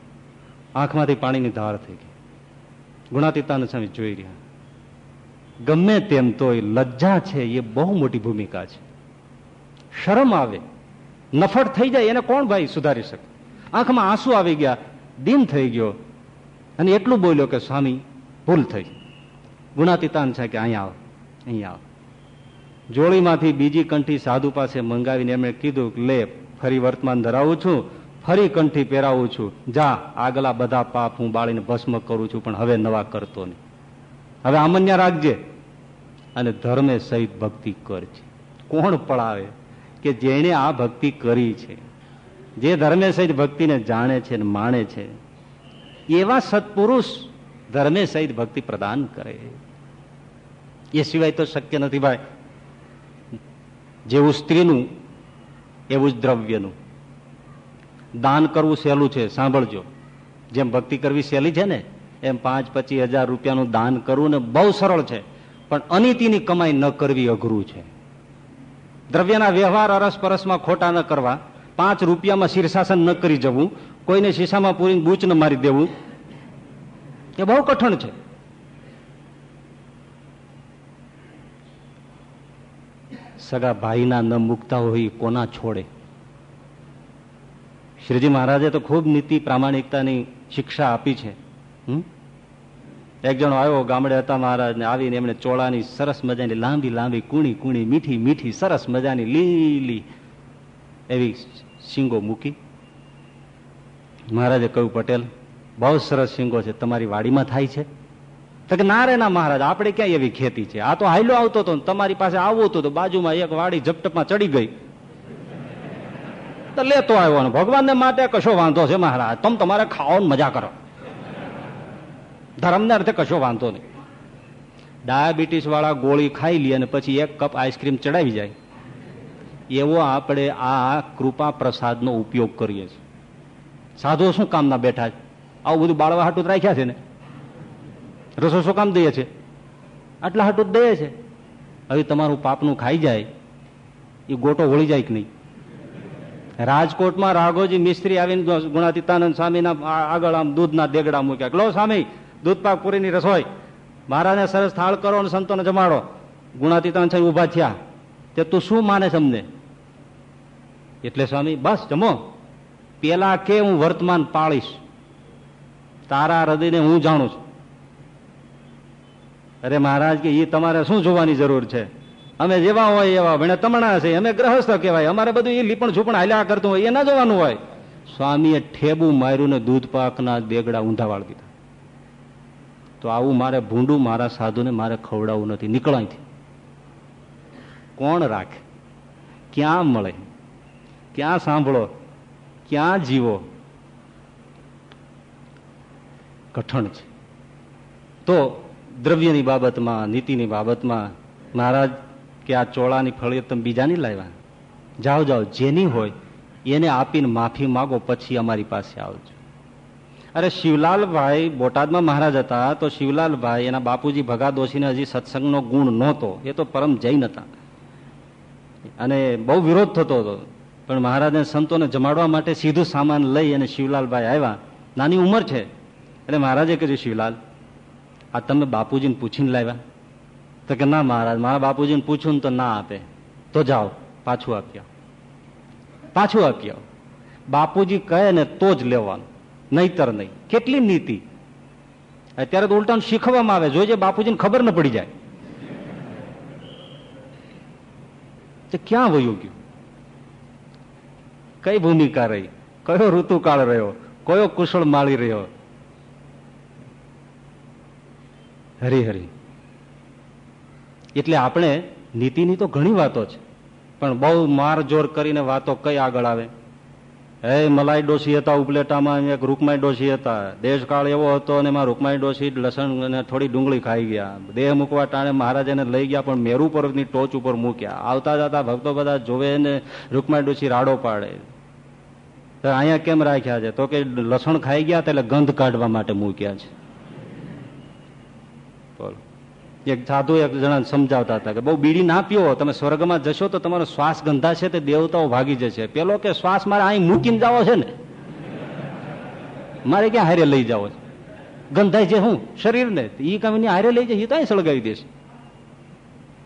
આંખમાંથી પાણીની ધાર થઈ ગઈ. ગુણાતીતાને સામે જોઈ રહ્યા. ગમે તેમ તોય લજ્જા છે, એ બહુ મોટી ભૂમિકા છે. શરમ આવે નફટ થઈ જાય, એને કોણ ભાઈ સુધારી શકે? આંખમાં આંસુ આવી ગયા, દિન થઈ ગયો, અને એટલું બોલ્યો કે, સ્વામી, ભૂલ થઈ. ગુણાતીતાન છે કે, અહીંયા આવ અહીંયા આવ. જોડીમાંથી બીજી કંઠી સાધુ પાસે મંગાવીને એમણે કીધું લે, ફરી વર્તમાન ધરાવું છું, ફરી કંઠી પહેરાવું છું. જા, આગલા બધા પાપ હું બાળીને ભસ્મ કરું છું, પણ હવે નવા કરતો નહીં. હવે આમન્ય રાખજે. અને ધર્મે સહિત ભક્તિ કરજે કોણ પડાવે કે જેણે આ ભક્તિ કરી છે? જે ધર્મે સહિત ભક્તિને જાણે છે ને માણે છે, એવા સત્પુરુષ ધર્મે સહિત ભક્તિ પ્રદાન કરે. એ સિવાય તો શક્ય નથી ભાઈ. જેવું સ્ત્રીનું, એવું જ દ્રવ્યનું. દાન કરવું સહેલું છે, સાંભળજો. જેમ ભક્તિ કરવી સહેલી છે ને? એમ પાંચ પચીસ હજાર રૂપિયાનું દાન કરવું ને બહુ સરળ છે. પણ અનિતિની કમાઈ ન કરવી અઘરું છે. દ્રવ્યના વ્યવહાર અરસપરસમાં ખોટા ન કરવા, પાંચ રૂપિયામાં શીર્ષાસન ન કરી જવું, કોઈને શીશામાં પૂરીને બૂચ ન મારી દેવું, એ બહુ કઠણ છે. સગા ભાઈના ન મૂકતા હોય કોના છોડે? શ્રીજી મહારાજે તો ખૂબ નીતિ પ્રામાણિકતાની શિક્ષા આપી છે. એક જણો આવ્યો ગામડે હતા મહારાજને આવીને એમણે ચોળાની સરસ મજાની લાંબી લાંબી કુણી કુણી મીઠી મીઠી સરસ મજાની લીલી એવી શીંગો મૂકી. મહારાજે કહ્યું, પટેલ, બહુ સરસ શીંગો છે, તમારી વાડીમાં થાય છે? તો કે, ના રે, ના મહારાજ, આપણે ક્યાં એવી ખેતી છે? આ તો હાઈલો આવતો હતો તમારી પાસે આવવું હતું તો બાજુમાં એક વાડી ઝપટપમાં ચડી ગઈ. તો લેતો આવ્યો ભગવાનને માટે કશો વાંધો છે મહારાજ, તમે તમારે ખાઓ મજા કરો. ધર્મને અર્થે કશો વાંધો નહીં. ડાયાબિટીસ વાળા ગોળી ખાઈ લે અને પછી એક કપ આઈસ્ક્રીમ ચડાવી જાય. એવો આપણે આ કૃપા પ્રસાદનો ઉપયોગ કરીએ છીએ. સાધુઓ શું કામના બેઠા છે? આવું બધું બાળવા હાટું રાખ્યા છે ને? રસો શું કામ દઈએ છે આટલા હાટું દઈએ છે હવે તમારું પાપનું ખાઈ જાય. એ ગોટો હોળી જાય કે નહીં? રાજકોટમાં રાઘોજી મિસ્ત્રી આવીને ગુણાતીતાનંદ સ્વામીના આગળ આમ દૂધના દેગડા મૂક્યા. લો સ્વામી દૂધપાક પૂરીની રસોઈ. મહારાજને સરસ થાળ કરો અને સંતોને જમાડો. ગુણાતીતાન છે ઊભા થયા. તે તું શું માને તમને એટલે સ્વામી, બસ જમો. પેલા કે હું વર્તમાન પાળીશ? તારા હૃદયને હું જાણું છું. અરે મહારાજ કે એ તમારે શું જોવાની જરૂર છે? અમે જેવા હોય એવા, ભણે તમણા છે, અમે ગ્રહસ્થ કહેવાય. અમારે બધું એ લીપણ ઝૂપણ હાલ્યા કરતું હોય, એ ના જોવાનું હોય. સ્વામીએ ઠેબું માર્યું ને દૂધ પાકના દેગડા ઊંધા વાળ દીધા. તો આવું મારે ભૂંડું મારા સાધુને મારે ખવડાવવું નથી. નીકળાયથી. કોણ રાખે? ક્યાં મળે? ક્યાં સાંભળો? ક્યાં જીવો? કઠણ છે. તો દ્રવ્યની બાબતમાં, નીતિની બાબતમાં, મહારાજ, કે આ ચોળાની ફળિયત તમે બીજાની લાવ્યા? જાઓ જાઓ, જેની હોય, એને આપીને માફી માગો, પછી અમારી પાસે આવજો. અરે શિવલાલભાઈ બોટાદમાં મહારાજ હતા, તો શિવલાલભાઈ એના બાપુજી ભગા દોશીને હજી સત્સંગનો ગુણ નહોતો, એ તો પરમ જૈન હતા. અને બહુ વિરોધ થતો હતો. પણ મહારાજને સંતોને જમાડવા માટે સીધું સામાન લઈ અને શિવલાલભાઈ આવ્યા. નાની ઉંમર છે. એટલે મહારાજે કહ્યું શિવલાલ, આ તમે બાપુજીને પૂછીને લાવ્યા. તો કે, ના મહારાજ, મારા બાપુજીને પૂછું તો ના આપે. તો જાઓ, પાછું આપી પાછું આપી બાપુજી કહે ને તો જ લેવાનું. નહીતર નહીં. કેટલી નીતિ? અત્યારે તો ઉલટાનું શીખવામાં આવે. જોઈજે બાપુજીને ખબર ન પડી જાય. તે ક્યાં વયું ગયું? કઈ ભૂમિકા રહી? કયો ઋતુકાળ રહ્યો? કયો કુશળ માળી રહ્યો? હરિહરી એટલે આપણે નીતિની તો ઘણી વાતો છે. પણ બહુ માર જોર કરીને વાતો કઈ આગળ આવે? હે, મલાઈ ડોસી હતા, ઉપલેટામાં એક રૂકમાઈ ડોસી હતા. દેશકાળ એવો હતો અને એમાં રૂકમાઈ ડોસી લસણ અને થોડી ડુંગળી ખાઈ ગયા. દેહ મૂકવા ટાણે મહારાજાને લઈ ગયા, પણ મેરુ પર્વતની ટોચ ઉપર મૂક્યા. આવતા જતા ભક્તો બધા જોવે ને રૂકમાઈ ડોસી રાડો પાડે. અહીંયા કેમ રાખ્યા છે? તો કે લસણ ખાઈ ગયા એટલે ગંધ કાઢવા માટે મૂક્યા છે બોલો એક સાધુ એક જણા સમજાવતા હતા કે બહુ બીડી ના પીવો તમે સ્વર્ગમાં જશો તો તમારો શ્વાસ ગંધા છે તે દેવતાઓ ભાગી જશે. પેલો કે, શ્વાસ મારે અહીં મૂકીને જાવો છે ને? મારે ક્યાં હારે લઈ જાવો છે? ગંધાય છે હું શરીરને. એ કામની હારે લઈ જાય એ તો અહીં સળગાવી દેશે.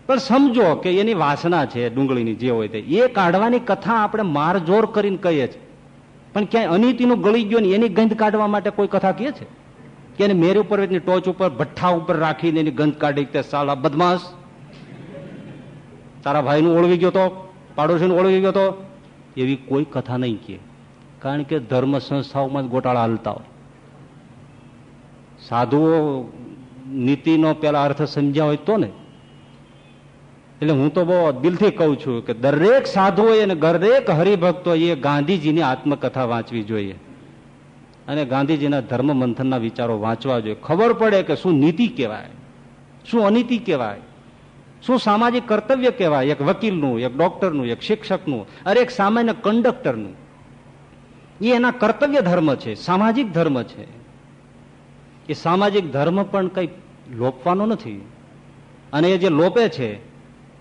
પણ સમજો કે એની વાસના છે ડુંગળીની, જે હોય તે. એ કાઢવાની કથા આપણે મારજોર કરીને કહીએ છીએ. પણ ક્યાંય અનિતિનું ગળી ગયો ને એની ગંધ કાઢવા માટે કોઈ કથા કહે છે? કે એને ઉપર એની ટોચ ઉપર, ભઠ્ઠા ઉપર રાખીને એની ગંધ કાઢી તે સાલા બદમાશ. તારા ભાઈનું ઓળવી ગયો તો, પાડોશીનું ઓળવી ગયો તો, એવી કોઈ કથા નહીં કે. કારણ કે ધર્મ સંસ્થાઓમાં જ ગોટાળા હાલતા હોય. સાધુઓ નીતિનો પેલા અર્થ સમજ્યા હોય તો ને. એટલે હું તો બહુ દિલથી કહું છું કે દરેક સાધુઓએ અને દરેક હરિભક્તોએ ગાંધીજીની આત્મકથા વાંચવી જોઈએ. અને ગાંધીજીના ધર્મ મંથનના વિચારો વાંચવા જોઈએ. ખબર પડે કે શું નીતિ કહેવાય, શું અનીતિ કહેવાય, શું સામાજિક કર્તવ્ય કહેવાય, એક વકીલનું, એક ડોક્ટરનું, એક શિક્ષકનું, અરે એક સામાન્ય કંડક્ટરનું. એ એના કર્તવ્ય ધર્મ છે, સામાજિક ધર્મ છે. એ સામાજિક ધર્મ પણ કંઈ લોપવાનો નથી. અને એ જે લોપે છે,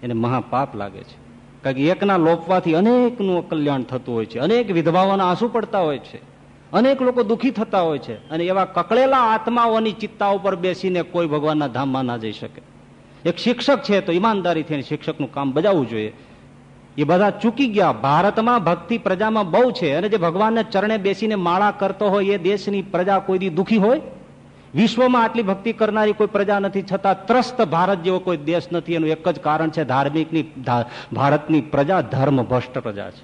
એને મહાપાપ લાગે છે. કારણ કે એકના લોપવાથી અનેકનું કલ્યાણ થતું હોય છે, અનેક વિધવાઓના આંસુ પડતા હોય છે. અનેક લોકો દુઃખી થતા હોય છે અને એવા કકળેલા આત્માઓની ચિત્તા ઉપર બેસીને કોઈ ભગવાનના ધામમાં ના જઈ શકે. એક શિક્ષક છે તો ઈમાનદારીથી એને શિક્ષકનું કામ બજાવવું જોઈએ. એ બધા ચૂકી ગયા. ભારતમાં ભક્તિ પ્રજામાં બહુ છે. અને જે ભગવાનને ચરણે બેસીને માળા કરતો હોય એ દેશની પ્રજા કોઈ દી દુઃખી હોય? વિશ્વમાં આટલી ભક્તિ કરનારી કોઈ પ્રજા નથી. છતાં ત્રસ્ત ભારત જેવો કોઈ દેશ નથી. એનું એક જ કારણ છે ધાર્મિકની ભારતની પ્રજા ધર્મ ભ્રષ્ટ પ્રજા છે.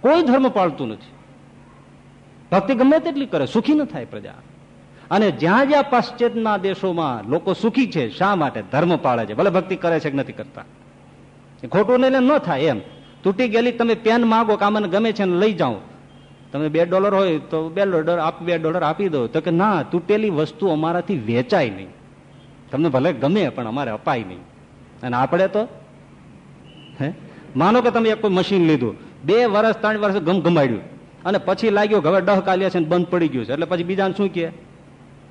કોઈ ધર્મ પાળતું નથી. ભક્તિ ગમે તેટલી કરે, સુખી ન થાય પ્રજા. અને જ્યાં જ્યાં પાશ્ચાત્યના દેશોમાં લોકો સુખી છે, શા માટે ધર્મ પાળે છે? ભલે ભક્તિ કરે છે કે નથી કરતા. ખોટું નહીં ન થાય એમ. તૂટી ગયેલી તમે પેન માગો કે મને ગમે છે ને લઈ જાઓ. તમે બે ડોલર હોય તો બે ડોલર આપ, બે ડોલર આપી દો. તો કે ના, તૂટેલી વસ્તુ અમારાથી વેચાય નહીં. તમને ભલે ગમે પણ અમારે અપાય નહીં. અને આપણે તો, હે? માનો કે તમે એક કોઈ મશીન લીધું. બે વર્ષ ત્રણ વર્ષ ગમ ગમાડ્યું. અને પછી લાગ્યો કે હવે ડહ કાલ્યા છે બંધ પડી ગયું છે. એટલે પછી બીજાને શું કહે?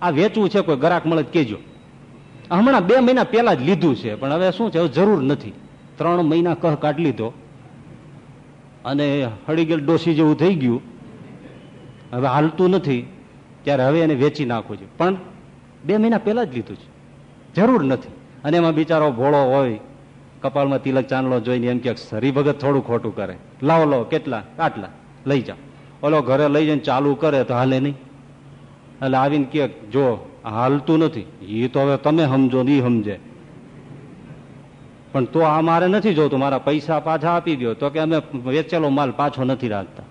આ વેચવું છે કોઈ ગરાક મળે કેજો હમણાં બે મહિના પહેલા જ લીધું છે, પણ હવે શું છે? હવે જરૂર નથી. ત્રણ મહિના કહ કાઢ લીધો. અને હળી ગયેલ ડોસી જેવું થઈ ગયું. હવે હાલતું નથી. ત્યારે હવે એને વેચી નાખવું છે. પણ બે મહિના પહેલા જ લીધું છે. જરૂર નથી. અને એમાં બિચારો ભોળો હોય, કપાળમાં તિલક ચાંદલો જોઈને એમ કે સરી ભગત થોડું ખોટું કરે. લાવો લો કેટલા? આટલા. લઈ જાઓ. ઓલો ઘરે લઈ જઈને ચાલુ કરે તો હાલે નહીં. એટલે આવીને કે, જો, હાલતું નથી. એ તો હવે તમે સમજો ને એ સમજે. પણ તો આ મારે નથી જોતું. મારા પૈસા પાછા આપી દો તો કે અમે વેચેલો માલ પાછો નથી રાખતા.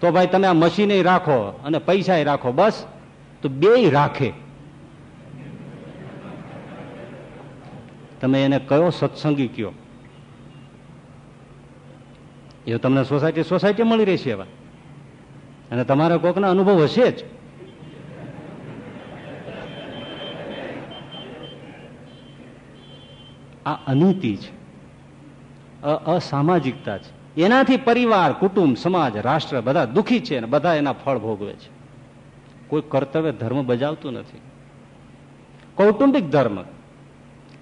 તો ભાઈ તમે આ મશીને રાખો અને પૈસા રાખો. બસ, તો બે રાખે. તમે એને કયો સત્સંગી કયો? એ તમને સોસાયટી સોસાયટી મળી રહેશે એવા. અને તમારે કોકના અનુભવ હશે જ. આ અનીતિ છે. અસામાજિકતા છે. એનાથી પરિવાર, કુટુંબ, સમાજ, રાષ્ટ્ર બધા દુખી છે અને બધા એના ફળ ભોગવે છે. કોઈ કર્તવ્ય ધર્મ બજાવતું નથી. કૌટુંબિક ધર્મ.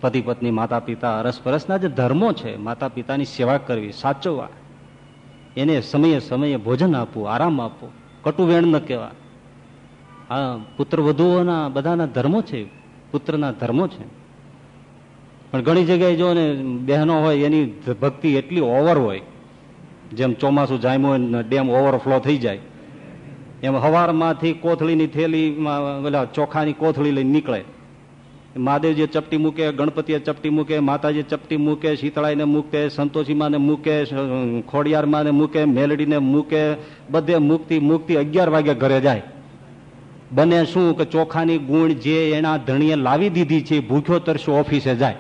પતિ પત્ની માતા પિતા અરસપરસના જે ધર્મો છે માતા પિતાની સેવા કરવી, સાચવવા એને સમયે સમયે ભોજન આપવું આરામ આપવું કટુવેણ ન કહેવા હા પુત્ર વધુઓના બધાના ધર્મો છે, પુત્રના ધર્મો છે. પણ ઘણી જગ્યાએ જો ને બહેનો હોય, એની ભક્તિ એટલી ઓવર હોય. જેમ ચોમાસું જામ્યું હોય ને ડેમ ઓવરફ્લો થઈ જાય. એમ હવારમાંથી કોથળીની થેલીમાં પેલા ચોખાની કોથળી લઈને નીકળે. મહાદેવજી ચપટી મૂકે, ગણપતિએ ચપટી મૂકે માતાજી ચપટી મૂકે, શીતળાઈને મૂકે, સંતોષીમાને મૂકે ખોડિયારમાંને મૂકે, મેલડીને મૂકે, બધે મુક્તિ મુક્તિ અગિયાર વાગે ઘરે જાય. બને શું કે ચોખાની ગુણ જે એના ધણીએ લાવી દીધી છે, ભૂખ્યો તરસો ઓફિસે જાય.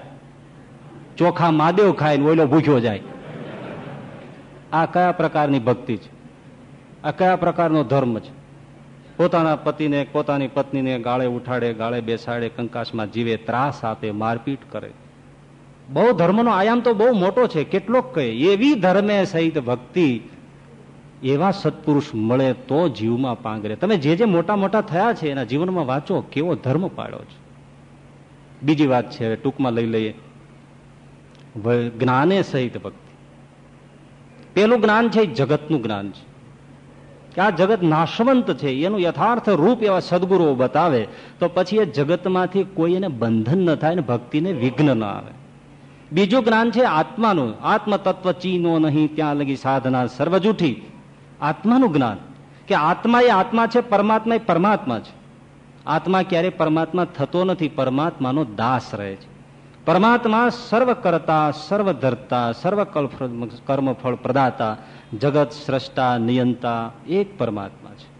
ચોખા મહાદેવ ખાય ને ઓઈલો ભૂખ્યો જાય. આ કયા પ્રકારની ભક્તિ છે? આ કયા પ્રકારનો ધર્મ છે? પોતાના પતિને, પોતાની પત્નીને ગાળે ઉઠાડે, ગાળે બેસાડે, કંકાસમાં જીવે, ત્રાસ આપે મારપીટ કરે. બહુ ધર્મનો આયામ તો બહુ મોટો છે, કેટલોક કહે, એવી ધર્મે સહિત ભક્તિ, એવા સત્પુરુષ મળે તો જીવમાં પાંગરે તમે જે જે મોટા મોટા થયા છે, એના જીવનમાં વાંચો, કેવો ધર્મ પાડ્યો છે. બીજી વાત છે ટૂંકમાં લઈ લઈએ. જ્ઞાને સહિત ભક્તિ. પેલું જ્ઞાન છે, જગતનું જ્ઞાન છે. કે આ જગત નાશવંત છે, એનું યથાર્થ રૂપ એવા સદગુરુઓ બતાવે, તો પછી એ જગતમાંથી કોઈ એને બંધન ન થાય ને ભક્તિને વિઘ્ન ન આવે. બીજું જ્ઞાન છે આત્માનું. આત્મતત્વ ચીનો નહીં, ત્યાં લગી સાધના સર્વ આત્માનું જ્ઞાન. કે આત્મા એ આત્મા છે, પરમાત્મા એ પરમાત્મા છે. આત્મા ક્યારેય પરમાત્મા થતો નથી, પરમાત્માનો દાસ રહે છે. પરમાત્મા સર્વ કરતા સર્વ ધરતા સર્વ કર્મફળ પ્રદાતા જગત સ્રષ્ટા નિયંતા એક પરમાત્મા છે.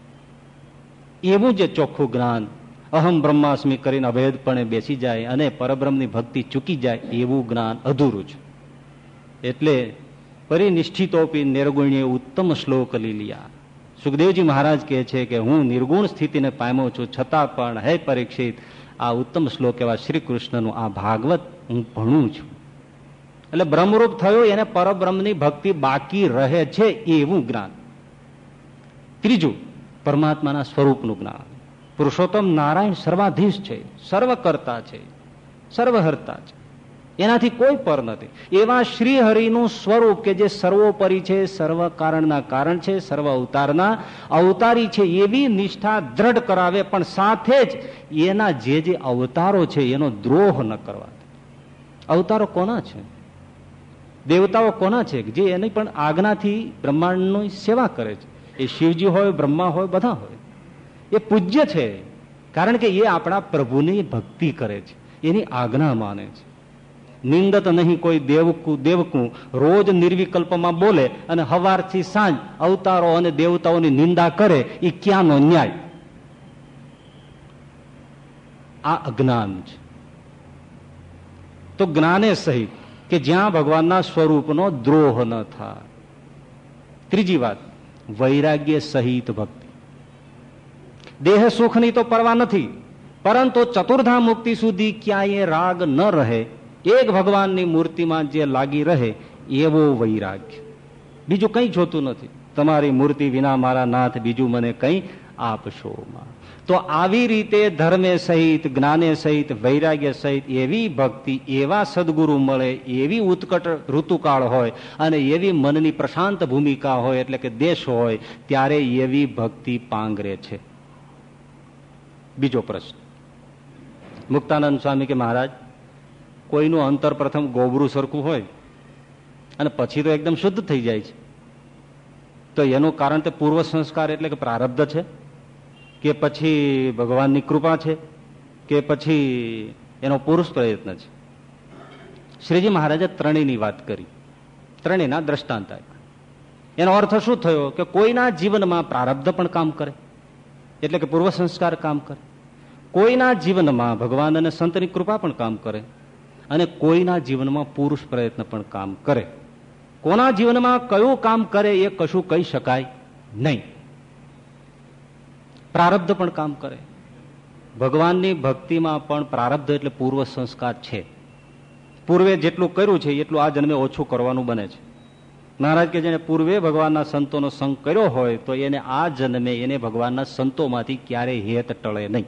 એવું જે ચોખ્ખું જ્ઞાન અહમ બ્રહ્માસ્મિ કરીને અભેદપણે બેસી જાય અને પરબ્રહ્મની ભક્તિ ચૂકી જાય એવું જ્ઞાન અધૂરું છે. એટલે પરિનિષ્ઠિતોપી નિર્ગુણીએ ઉત્તમ શ્લોક લીલિયા. સુખદેવજી મહારાજ કહે છે કે હું નિર્ગુણ સ્થિતિને પામ્યો છું છતાં પણ હે પરીક્ષિત, આ ઉત્તમ શ્લોક એવા શ્રી કૃષ્ણનું આ ભાગવત હું ભણું છું. એટલે બ્રહ્મરૂપ થયો, એને પરબ્રહ્મની ભક્તિ બાકી રહે છે એવું જ્ઞાન. ત્રીજું, પરમાત્માના સ્વરૂપનું જ્ઞાન. પુરુષોત્તમ નારાયણ સર્વાધીશ છે, સર્વકર્તા છે, સર્વહર્તા છે. એનાથી કોઈ પર નથી. એવા શ્રી હરિનું સ્વરૂપ કે જે સર્વોપરી છે સર્વ કારણના કારણ છે, સર્વ અવતારના, અવતારી છે, એવી નિષ્ઠા દ્રઢ કરાવે, પણ સાથે જ એના જે જે અવતારો છે, એનો દ્રોહ ન કરવા અવતારો કોના છે? દેવતાઓ કોના છે? જે એની પણ આજ્ઞાથી બ્રહ્માંડની સેવા કરે છે. એ શિવજી હોય, બ્રહ્મા હોય, બધા હોય. એ પૂજ્ય છે, કારણ કે એ આપણા પ્રભુની ભક્તિ કરે છે. એની આજ્ઞા માને છે. નિંદત નહીં કોઈ દેવકું દેવકું રોજ નિર્વિકલ્પમાં બોલે અને હવારથી સાંજ અવતારો અને દેવતાઓની નિંદા કરે, એ ક્યાંનો ન્યાય? આ અજ્ઞાન છે. તો જ્ઞાને સહિત કે જ્યાં ભગવાનના સ્વરૂપનો દ્રોહ ન થાય. ત્રીજી વાત, વૈરાગ્ય સહિત ભક્તિ. દેહ સુખની તો પરવા નથી, પરંતુ ચતુર્ધા મુક્તિ સુધી ક્યાંય રાગ ન રહે, એક ભગવાનની મૂર્તિમાં જે લાગી રહે, એવો વૈરાગ્ય. બીજું કંઈ જોતું નથી. તમારી મૂર્તિ વિના મારા નાથ બીજું મને કંઈ આપશો તો આવી રીતે ધર્મે સહિત, જ્ઞાને સહિત, વૈરાગ્ય સહિત એવી ભક્તિ, એવા સદગુરુ મળે, એવી ઉત્કટ ઋતુકાળ હોય અને એવી મનની પ્રશાંત ભૂમિકા હોય, એટલે કે દેશ હોય, ત્યારે એવી ભક્તિ પાંગરે છે. બીજો પ્રશ્ન. મુક્તાનંદ સ્વામી કે મહારાજ, કોઈનું અંતર પ્રથમ ગોબરું સરખું હોય અને પછી તો એકદમ શુદ્ધ થઈ જાય છે. તો એનું કારણ તે પૂર્વ સંસ્કાર એટલે કે પ્રારબ્ધ છે? કે પછી ભગવાનની કૃપા છે, કે પછી એનો પુરુષ પ્રયત્ન છે. શ્રીજી મહારાજે ત્રણેયની વાત કરી. ત્રણેયના દ્રષ્ટાંત એનો અર્થ શું થયો? કે કોઈના જીવનમાં પ્રારબ્ધ પણ કામ કરે, એટલે કે પૂર્વ સંસ્કાર કામ કરે. કોઈના જીવનમાં ભગવાન અને સંતની કૃપા પણ કામ કરે અને કોઈના જીવનમાં પુરુષ પ્રયત્ન પણ કામ કરે. કોના જીવનમાં કયું કામ કરે એ કશું કહી શકાય નહીં. પ્રારબ્ધ પણ કામ કરે. ભગવાનની ભક્તિમાં પણ પ્રારબ્ધ એટલે પૂર્વ સંસ્કાર છે. પૂર્વે જેટલું કર્યું છે, એટલું આ જન્મે ઓછું કરવાનું બને છે. મહારાજ કે જેને પૂર્વે ભગવાનના સંતોનો સંગ કર્યો હોય, તો એને આ જન્મે એને ભગવાનના સંતોમાંથી ક્યારેય હેત ટળે નહીં.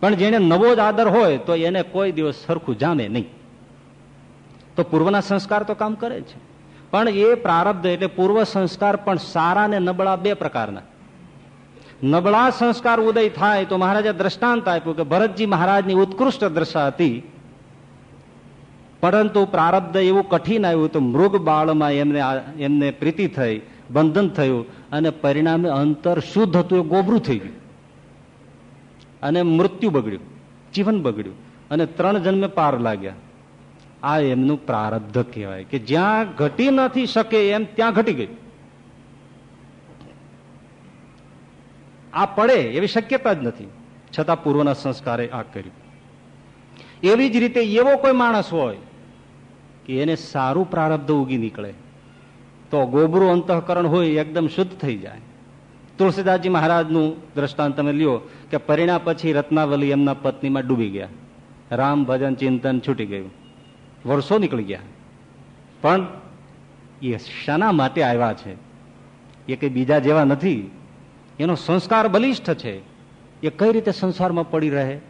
પણ જેને નવો જ આદર હોય, તો એને કોઈ દિવસ સરખું જામે નહીં. તો પૂર્વના સંસ્કાર તો કામ કરે છે. પણ એ પ્રારબ્ધ એટલે પૂર્વ સંસ્કાર પણ સારા ને નબળા બે પ્રકારના. નબળા સંસ્કાર ઉદય થાય તો મહારાજે દ્રષ્ટાંત આપ્યું કે ભરતજી મહારાજની ઉત્કૃષ્ટ દ્રશા હતી. પરંતુ પ્રારબ્ધ એવું કઠિન આવ્યું તો મૃગ બાળમાં એમને એમને પ્રીતિ થઈ, બંધન થયું અને પરિણામે અંતર શુદ્ધ હતું, એ ગોબરું થઈ ગયું. અને મૃત્યુ બગડ્યું, જીવન બગડ્યું અને ત્રણ જન્મે પાર લાગ્યા. આ એમનું પ્રારબ્ધ કહેવાય કે જ્યાં ઘટી નથી શકે એમ ત્યાં ઘટી ગયું આ પડે એવી શક્યતા જ નથી. છતાં પૂર્વના સંસ્કારે આ કર્યું. એવી જ રીતે એવો કોઈ માણસ હોય કે એને સારું પ્રારબ્ધ ઉગી નીકળે. તો ગોબરું અંતઃકરણ હોય એકદમ શુદ્ધ થઈ જાય. તુલસીદાસજી મહારાજનું દ્રષ્ટાંત તમે લ્યો કે પરિણા પછી રત્નાવલી એમના પત્નીમાં ડૂબી ગયા. રામ ભજન ચિંતન છૂટી ગયું. વર્ષો નીકળી ગયા. પણ એ શાના માટે આવ્યા છે? એ કઈ બીજા જેવા નથી. એનો સંસ્કાર બલિષ્ઠ છે. એ કઈ રીતે સંસારમાં પડી રહે?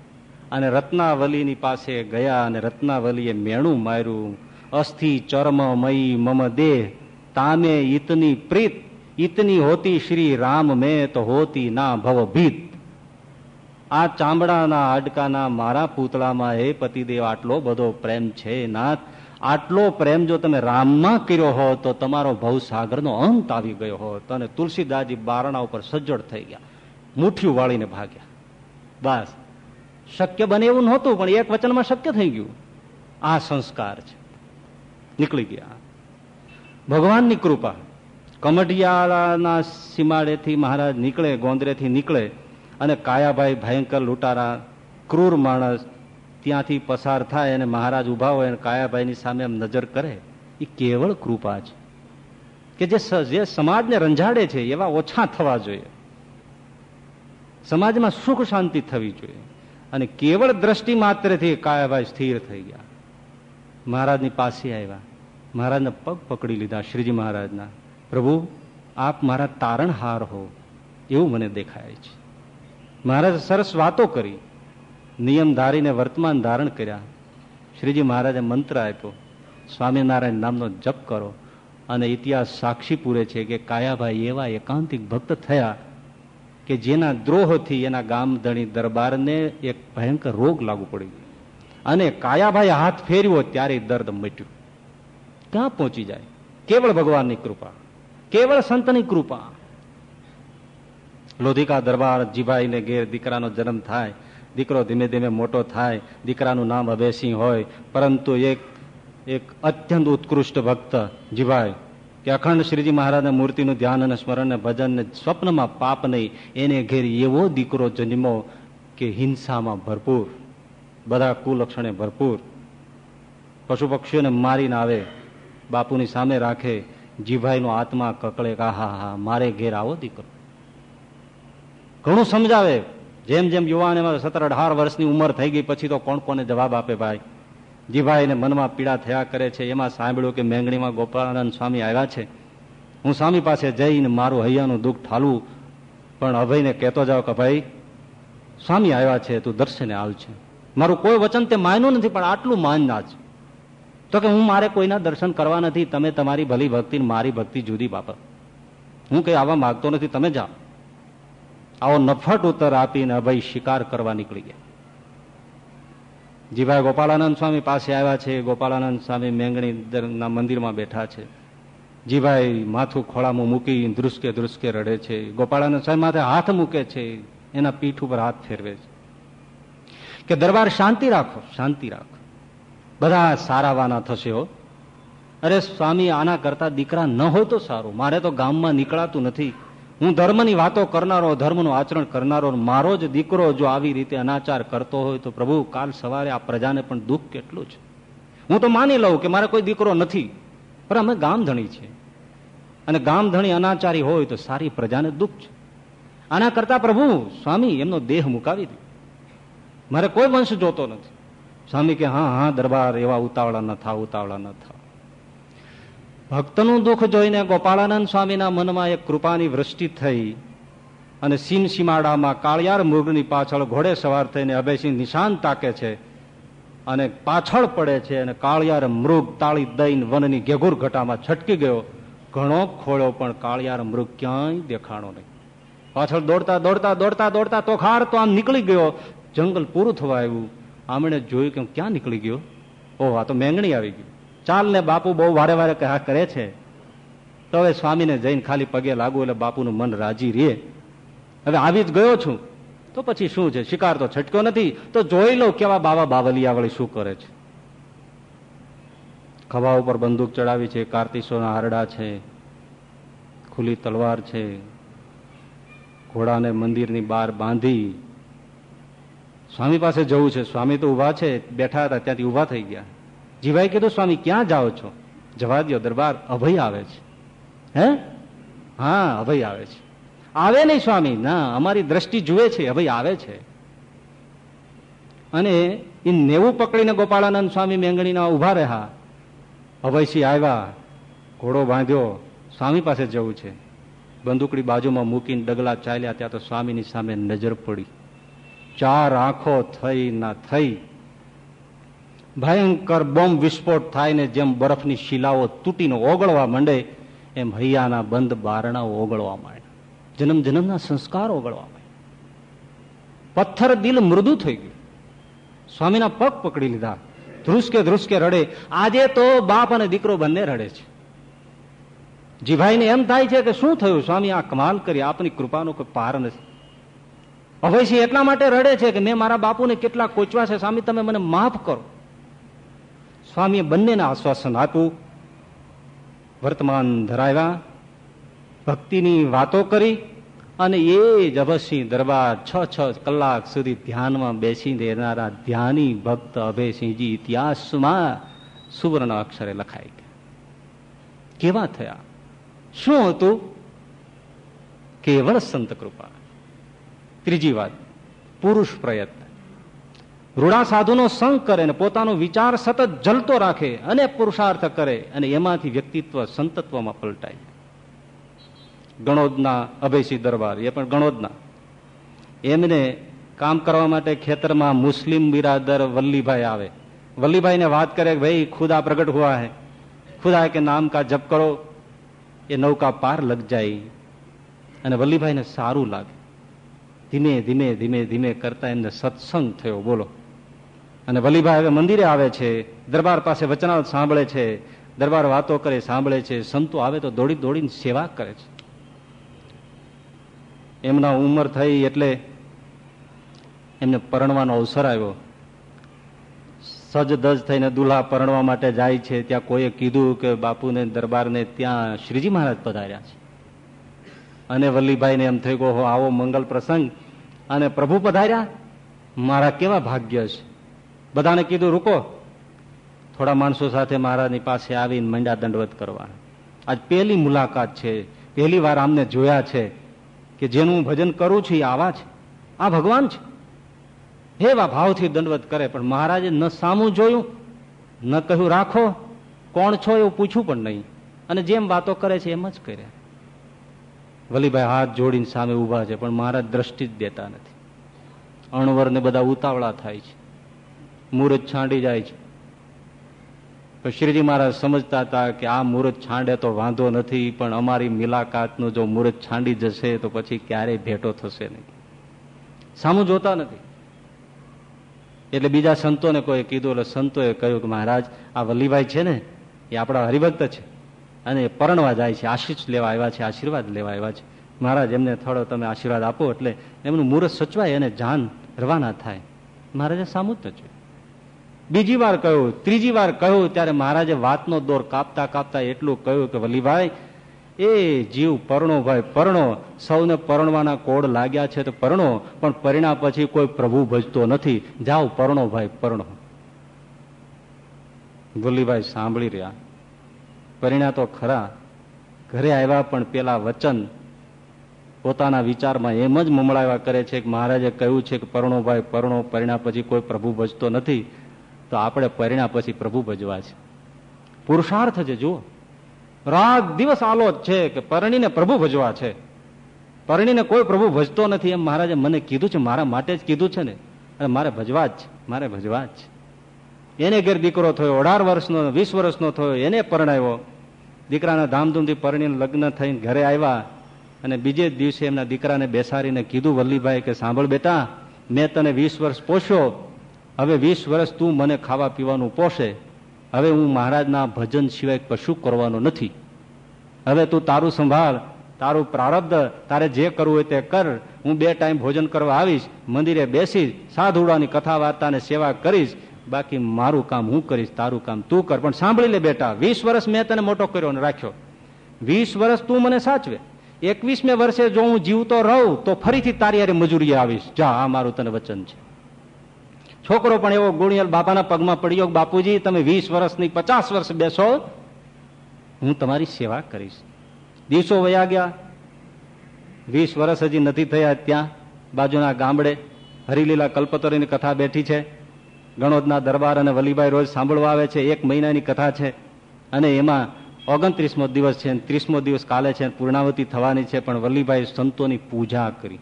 અને રત્નાવલીની પાસે ગયા અને રત્નાવલીએ મેણું માર્યું. અસ્થિ, ચર્મ મયી મમ, દેહ તામે ઈતની પ્રીત. ઈતની હોતી શ્રી રામ મેં તો હોતી ના ભવભીત. આ ચામડાના હાડકાના મારા પૂતળામાં હે પતિદેવ, આટલો બધો પ્રેમ છે નાથ. આટલો પ્રેમ જો તમે રામમાં કર્યો હો તો તમારો ભવસાગરનો અંત આવી ગયો હોત અને તુલસીદાસજી બારણા ઉપર સજ્જડ થઈ ગયા. મુઠ્ઠીયું વાળીને ભાગ્યા. બસ. શક્ય બને એવું નહોતું, પણ એક વચનમાં શક્ય થઈ ગયું. આ સંસ્કાર છે. નીકળી ગયા. ભગવાનની કૃપા. કમઢિયાળાના સીમાડેથી મહારાજ નીકળે, ગોંદરેથી નીકળે અને કાયાભાઈ ભયંકર લૂંટારા, ક્રૂર માણસ ત્યાંથી પસાર થાય અને મહારાજ ઊભા હોય અને કાયાભાઈની સામે એમ નજર કરે, એ કેવળ કૃપા છે. કે જે જે સમાજને રંજાડે છે, એવા ઓછા થવા જોઈએ. સમાજમાં સુખ શાંતિ થવી જોઈએ. અને કેવળ દ્રષ્ટિ માત્રથી કાયાભાઈ સ્થિર થઈ ગયા. મહારાજની પાસે આવ્યા. મહારાજને પગ પકડી લીધા, શ્રીજી મહારાજના, પ્રભુ, આપ મારા તારણહાર હો. એવું મને દેખાય છે. મહારાજ સરસ વાતો કરી. નિયમ ધારીને વર્તમાન ધારણ કર્યા. શ્રીજી મહારાજે મંત્ર આપ્યો, સ્વામિનારાયણ નામનો જપ કરો અને ઇતિહાસ સાક્ષી પૂરે છે કે કાયાભાઈ એવા એકાંતિક ભક્ત થયા કે જેના દ્રોહથી એના ગામધણી દરબારને એક ભયંકર રોગ લાગુ પડી અને કાયાભાઈ હાથ ફેર્યો ત્યારે દર્દ મટ્યું. ક્યાં પહોંચી જાય? કેવળ ભગવાનની કૃપા, કેવળ સંતની કૃપા. લોધિકા દરબાર જીભાઈને ઘેર દીકરાનો જન્મ થાય દીકરો ધીમે ધીમે મોટો થાય, દીકરાનું નામ અભયસિંહ હોય, પરંતુ એક એક અત્યંત ઉત્કૃષ્ટ ભક્ત જીભાઈ, કે અખંડ શ્રીજી મહારાજના મૂર્તિનું ધ્યાન અને સ્મરણ ને ભજન ને સ્વપ્નમાં પાપ નહીં, એને ઘેર એવો દીકરો જન્મો કે હિંસામાં ભરપૂર, બધા કુલક્ષણે ભરપૂર. પશુ પક્ષીઓને મારીને આવે, બાપુની સામે રાખે, જીભાઈનો આત્મા કકળે કે હા હા મારે ઘેર આવો દીકરો. ઘણું સમજાવે જેમ જેમ યુવાન એમાં સત્તર અઢાર વર્ષની ઉંમર થઈ ગઈ, પછી તો કોણ કોને જવાબ આપે ભાઈ? જીભાઈને મનમાં પીડા થયા કરે છે. એમાં સાંભળ્યું કે મેંગણીમાં ગોપાળાનંદ સ્વામી આવ્યા છે. હું સ્વામી પાસે જઈને મારું હૈયાનું દુઃખ ઠાલવું, પણ અભયને કહેતો જાઓ કે ભાઈ, સ્વામી આવ્યા છે, તું દર્શને આવશે છે. મારું કોઈ વચન તે માન્યું નથી, પણ આટલું માનના જ તો કે હું મારે કોઈના દર્શન કરવા નથી, તમે તમારી ભલી ભક્તિ મારી ભક્તિ જુદી બાપત હું કઈ આવવા માંગતો નથી, તમે જાઓ. આવો નફટ ઉત્તર આપીને અભય શિકાર કરવા નીકળી ગયા. જીભાઈ ગોપાળાનંદ સ્વામી પાસે આવ્યા છે. ગોપાળાનંદ સ્વામી મેંગણીના મંદિરમાં બેઠા છે. જીભાઈ માથું ખોળામાં મૂકી ધ્રુસકે ધ્રુસકે રડે છે. ગોપાળાનંદ સ્વામી માથે હાથ મૂકે છે. એના પીઠ ઉપર હાથ ફેરવે છે. કે દરબાર શાંતિ રાખો શાંતિ રાખો. બધા સારા વાના થશે હો. અરે સ્વામી, આના કરતા દીકરા ન હોય તો સારું. મારે તો ગામમાં નીકળાતું નથી. હું ધર્મની વાતો કરનારો, ધર્મનું આચરણ કરનારો મારો જ દીકરો જો આવી રીતે અનાચાર કરતો હોય તો પ્રભુ કાલ સવારે આ પ્રજાને પણ દુઃખ કેટલું છે? હું તો માની લઉં કે મારે કોઈ દીકરો નથી, પણ અમે ગામધણી છે અને ગામધણી અનાચારી હોય તો સારી પ્રજાને દુઃખ છે. આના કરતા પ્રભુ સ્વામી એમનો દેહ મુકાવી દે. મારે કોઈ વંશ જોતો નથી. સ્વામી કે, હા હા, દરબાર એવા ઉતાવળા ન થા, ઉતાવળા ન થાવ ભક્તનું દુઃખ જોઈને ગોપાળાનંદ સ્વામીના મનમાં એક કૃપાની વૃષ્ટિ થઈ અને સીમ સીમાડામાં કાળિયાર મૃગની પાછળ ઘોડે સવાર થઈને અભયસિંહ નિશાન તાકે છે અને પાછળ પડે છે અને કાળિયાર મૃગ તાળી દઈને વનની ઘેઘુર ઘટામાં છટકી ગયો. ઘણો ખોળ્યો પણ કાળિયાર મૃગ ક્યાંય દેખાણો નહીં. પાછળ દોડતા દોડતા દોડતા દોડતા તો ખાર તો આમ નીકળી ગયો. જંગલ પૂરું થવા આવ્યું. આમણે જોયું કે ક્યાં નીકળી ગયો? ઓહ, આ તો મેંગણી આવી ગઈ. ચાલ ને બાપુ બહુ વારે વારે કહા કરે છે. તો હવે સ્વામીને જઈને ખાલી પગે લાગુ એટલે બાપુનું મન રાજી રે હવે આવી જ ગયો છું. તો પછી શું છે? શિકાર તો છટક્યો નથી. તો જોઈ લો કેવા બાવા બાવલિયા વળી શું કરે છે. ખભા ઉપર બંદૂક ચડાવી છે, કાર્તિસોના હારડા છે, ખુલ્લી તલવાર છે, ઘોડાને મંદિરની બહાર બાંધી. સ્વામી પાસે જવું છે. સ્વામી તો ઊભા છે. બેઠા હતા, ત્યાંથી ઊભા થઈ ગયા. જીવાઈ કીધું સ્વામી, ક્યાં જાઓ છો? જવા દો દરબાર અભય આવે છે. હે? હા, અભય આવે છે. આવે નહીં, સ્વામી. ના, અમારી દ્રષ્ટિ જુએ છે, અભય આવે છે. અને એ નેવું પકડીને ગોપાળાનંદ સ્વામી મેંગણીના ઊભા રહ્યા. અભયસિંહ આવ્યા, ઘોડો બાંધ્યો, સ્વામી પાસે જવું છે. બંદૂકડી બાજુમાં મૂકીને ડગલા ચાલ્યા, ત્યાં તો સ્વામીની સામે નજર પડી. ચાર આંખો થઈ ના થઈ ભયંકર બોમ્બ વિસ્ફોટ થાય ને જેમ બરફની શિલાઓ તૂટીને ઓગળવા માંડે, એમ હૈયાના બંધ બારણા ઓગળવા માંડે જન્મ જન્મના સંસ્કાર ઓગળવા માંડે પથ્થર દિલ મૃદુ થઈ ગયું. સ્વામીના પગ પકડી લીધા. ધ્રુસકે ધ્રુસકે રડે. આજે તો બાપ અને દીકરો બંને રડે છે. જીભાઈને એમ થાય છે કે શું થયું? સ્વામી, આ કમાલ કરી. આપની કૃપાનો કોઈ પાર નથી. અભયસિંહ એટલા માટે રડે છે કે મેં મારા બાપુને કેટલા કોચવા છે. સ્વામી, તમે મને માફ કરો. સ્વામીએ બંનેને આશ્વાસન આપ્યું વર્તમાન ધરાવ્યા, ભક્તિની વાતો કરી અને એ જ અભયસિંહ દરબાર છ છ કલાક સુધી ધ્યાનમાં બેસી દેનારા ધ્યાની ભક્ત અભયસિંહજી ઇતિહાસમાં સુવર્ણ અક્ષરે લખાઈ ગયા. કેવા થયા? શું હતું? કેવળ સંત કૃપા. ત્રીજી વાત, પુરુષ પ્રયત્ન. રૂડા સાધુનો સંગ કરે અને પોતાનો વિચાર સતત જલતો રાખે અને પુરુષાર્થ કરે અને એમાંથી વ્યક્તિત્વ સંતત્વમાં પલટાય. ગણોદના અભયસિંહ દરબાર, એ પણ ગણોદના. એમને કામ કરવા માટે ખેતરમાં મુસ્લિમ બિરાદર વલ્લીભાઈ આવે. વલ્લીભાઈને વાત કરે ભાઈ, ખુદા પ્રગટ હુઆ હે. ખુદા કે નામ કા જપ કરો. એ નૌકા પાર લગ જાય. અને વલ્લીભાઈને સારું લાગે. ધીમે ધીમે ધીમે ધીમે કરતા એમને સત્સંગ થયો. બોલો. અને વલીભાઈ હવે મંદિરે આવે છે, દરબાર પાસે વચનાવત સાંભળે છે, દરબાર વાતો કરે, સાંભળે છે, સંતો આવે તો દોડી દોડીને સેવા કરે છે. એમના ઉંમર થઈ એટલે એમને પરણવાનો અવસર આવ્યો. સજ દજ થઈને દુલ્હા પરણવા માટે જાય છે, ત્યાં કોઈએ કીધું કે બાપુને દરબારને ત્યાં શ્રીજી મહારાજ પધાર્યા છે. અને વલ્લીભાઈને એમ થઈ ગયો આવો મંગલ પ્રસંગ. અને પ્રભુ પધાર્યા? મારા કેવા ભાગ્ય છે? બધાને કીધું, રૂકો. થોડા માણસો સાથે મહારાજની પાસે આવીને મંડા દંડવત કરવા. આજ પહેલી મુલાકાત છે. પહેલી વાર આમને જોયા છે કે જેનું હું ભજન કરું છું આવા છે. આ ભગવાન છે. એવા ભાવથી દંડવત કરે, પણ મહારાજે ન સામું જોયું, ન કહ્યું, રાખો, કોણ છો? એવું પૂછ્યું પણ નહીં. અને જેમ વાતો કરે છે એમ જ કરે. વલીભાઈ હાથ જોડીને સામે ઊભા છે, પણ મહારાજ દ્રષ્ટિ જ દેતા નથી. અણવર ને બધા ઉતાવળા થાય છે. મુહૂર્ત છાંડી જાય છે. તો શ્રીજી મહારાજ સમજતા હતા કે આ મુહૂર્ત છાંડે તો વાંધો નથી, પણ અમારી મુલાકાતનું જો મુહૂર્ત છાંડી જશે તો પછી ક્યારેય ભેટો થશે નહીં. સામું જોતા નથી. એટલે બીજા સંતોને કોઈ કીધું, એટલે સંતોએ કહ્યું કે મહારાજ, આ વલ્લીભાઈ છે ને, એ આપણા હરિભક્ત છે. અને પરણવા જાય છે, આશીષ લેવા આવ્યા છે, આશીર્વાદ લેવા આવ્યા છે. મહારાજ, એમને થોડો તમે આશીર્વાદ આપો એટલે એમનું મુહૂર્ત સચવાય અને જાન રવાના થાય. મહારાજે સામું જ નથી બીજી વાર કહ્યું, ત્રીજી વાર કહ્યું, ત્યારે મહારાજે વાતનો દોર કાપતા કાપતા એટલું કહ્યું કે, વલીભાઈ, એ જીવ પરણો ભાઈ, પરણો. સૌને પરણવાના કોડ લાગ્યા છે તો પરણો, પણ પરિણા પછી કોઈ પ્રભુ ભજતો નથી. જાઓ પરણો ભાઈ, પરણો. વલ્લીભાઈ સાંભળી રહ્યા. પરિણા તો ખરા. ઘરે આવ્યા પણ પેલા વચન પોતાના વિચારમાં એમ જ મમળાવ્યા કરે છે કે મહારાજે કહ્યું છે કે, પરણો ભાઈ, પરણો. પરિણા પછી કોઈ પ્રભુ ભજતો નથી. તો આપણે પરિણા પછી પ્રભુ ભજવા છે. પુરુષાર્થ છે, જુઓ. રાત દિવસ આલો જ છે કે પરણીને પ્રભુ ભજવા છે. પરણીને કોઈ પ્રભુ ભજતો નથી એમ મહારાજે મને કીધું છે, મારા માટે જ કીધું છે ને. અને મારે ભજવા જ છે, મારે ભજવા જ એને ઘેર દીકરો થયો, અઢાર વર્ષનો, વીસ વર્ષનો થયો, એને પરણાવ્યો દીકરાના ધામધૂમથી પરણીને લગ્ન થઈને ઘરે આવ્યા અને બીજે દિવસે એમના દીકરાને બેસાડીને કીધું, વલ્લીભાઈ કે સાંભળ બેટા, મેં તને વીસ વર્ષ પોષ્યો હવે વીસ વર્ષ તું મને ખાવા પીવાનું પોષે, હવે હું મહારાજના ભજન સિવાય કશું કરવાનો નથી. હવે તું તારું સંભાળ, તારું પ્રારબ્ધ, તારે જે કરવું હોય તે કર. હું બે ટાઈમ ભોજન કરવા આવીશ, મંદિરે બેસીશ, સાધુડાની કથા વાર્તાને સેવા કરીશ. બાકી મારું કામ હું કરીશ, તારું કામ તું કર. પણ સાંભળી લે બેટા, વીસ વર્ષ મેં તને મોટો કર્યો અને રાખ્યો. વીસ વર્ષ તું મને સાચવે. એકવીસમે વર્ષે જો હું જીવતો રહું, તો ફરીથી તારી હારે મજૂરી આવીશ. જા, આ મારું તને વચન છે. છોકરો પણ એવો ગુણિયલ બાપાના પગમાં પડ્યો, બાપુજી, તમે વીસ વર્ષની, પચાસ વર્ષ બેસો. હું તમારી સેવા કરીશ. દિવસો વયા ગયા. વીસ વર્ષ હજી નથી થયા ત્યાં. બાજુના ગામડે હરિલીલા કલ્પતરીની કથા બેઠી છે. ગણોદના દરબાર અને વલીભાઈ રોજ સાંભળવા આવે છે. એક મહિનાની કથા છે. અને એમાં ઓગણત્રીસમો દિવસ છે ત્રીસમો દિવસ કાલે છે પૂર્ણાવતી થવાની છે. પણ વલ્લીભાઈ સંતોની પૂજા કરી.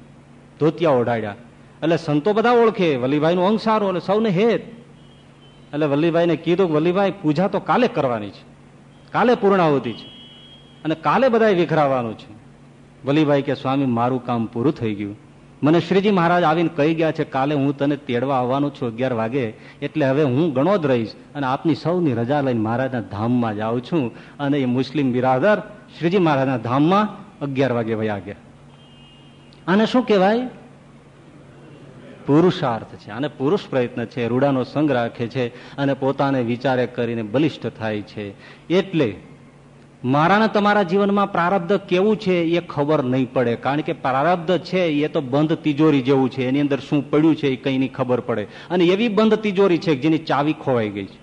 ધોતિયા ઓઢાડ્યા. એટલે સંતો બધા ઓળખે. વલ્લીભાઈનું અંગ સારું એટલે સૌને હેત. એટલે વલ્લીભાઈને કીધું વલ્લીભાઈ પૂજા તો કાલે કરવાની છે. કાલે પૂર્ણાવતી છે. અને કાલે બધા વિખરાવાનું છે. વલ્લીભાઈ કે, સ્વામી, મારું કામ પૂરું થઈ ગયું. મને શ્રીજી મહારાજ આવીને કહી ગયા છે, કાલે હું તને તેડવા આવવાનું છું અગિયાર વાગે. એટલે હવે હું ગણો જ રહીશ અને આપની સૌની રજા લઈને મહારાજના ધામમાં જાઉં છું. અને એ મુસ્લિમ બિરાદર શ્રીજી મહારાજના ધામમાં અગિયાર વાગે વયા ગયા. આને શું કહેવાય? પુરુષાર્થ છે અને પુરુષ પ્રયત્ન છે, રૂડાનો સંગ રાખે છે અને પોતાને વિચારે કરીને બલિષ્ઠ થાય છે. એટલે મારાને તમારા જીવનમાં પ્રારબ્ધ કેવું છે એ ખબર નહીં પડે, કારણ કે પ્રારબ્ધ છે એ તો બંધ તિજોરી જેવું છે, એની અંદર શું પડ્યું છે એ કંઈ નહીં ખબર પડે. અને એવી બંધ તિજોરી છે જેની ચાવી ખોવાઈ ગઈ છે.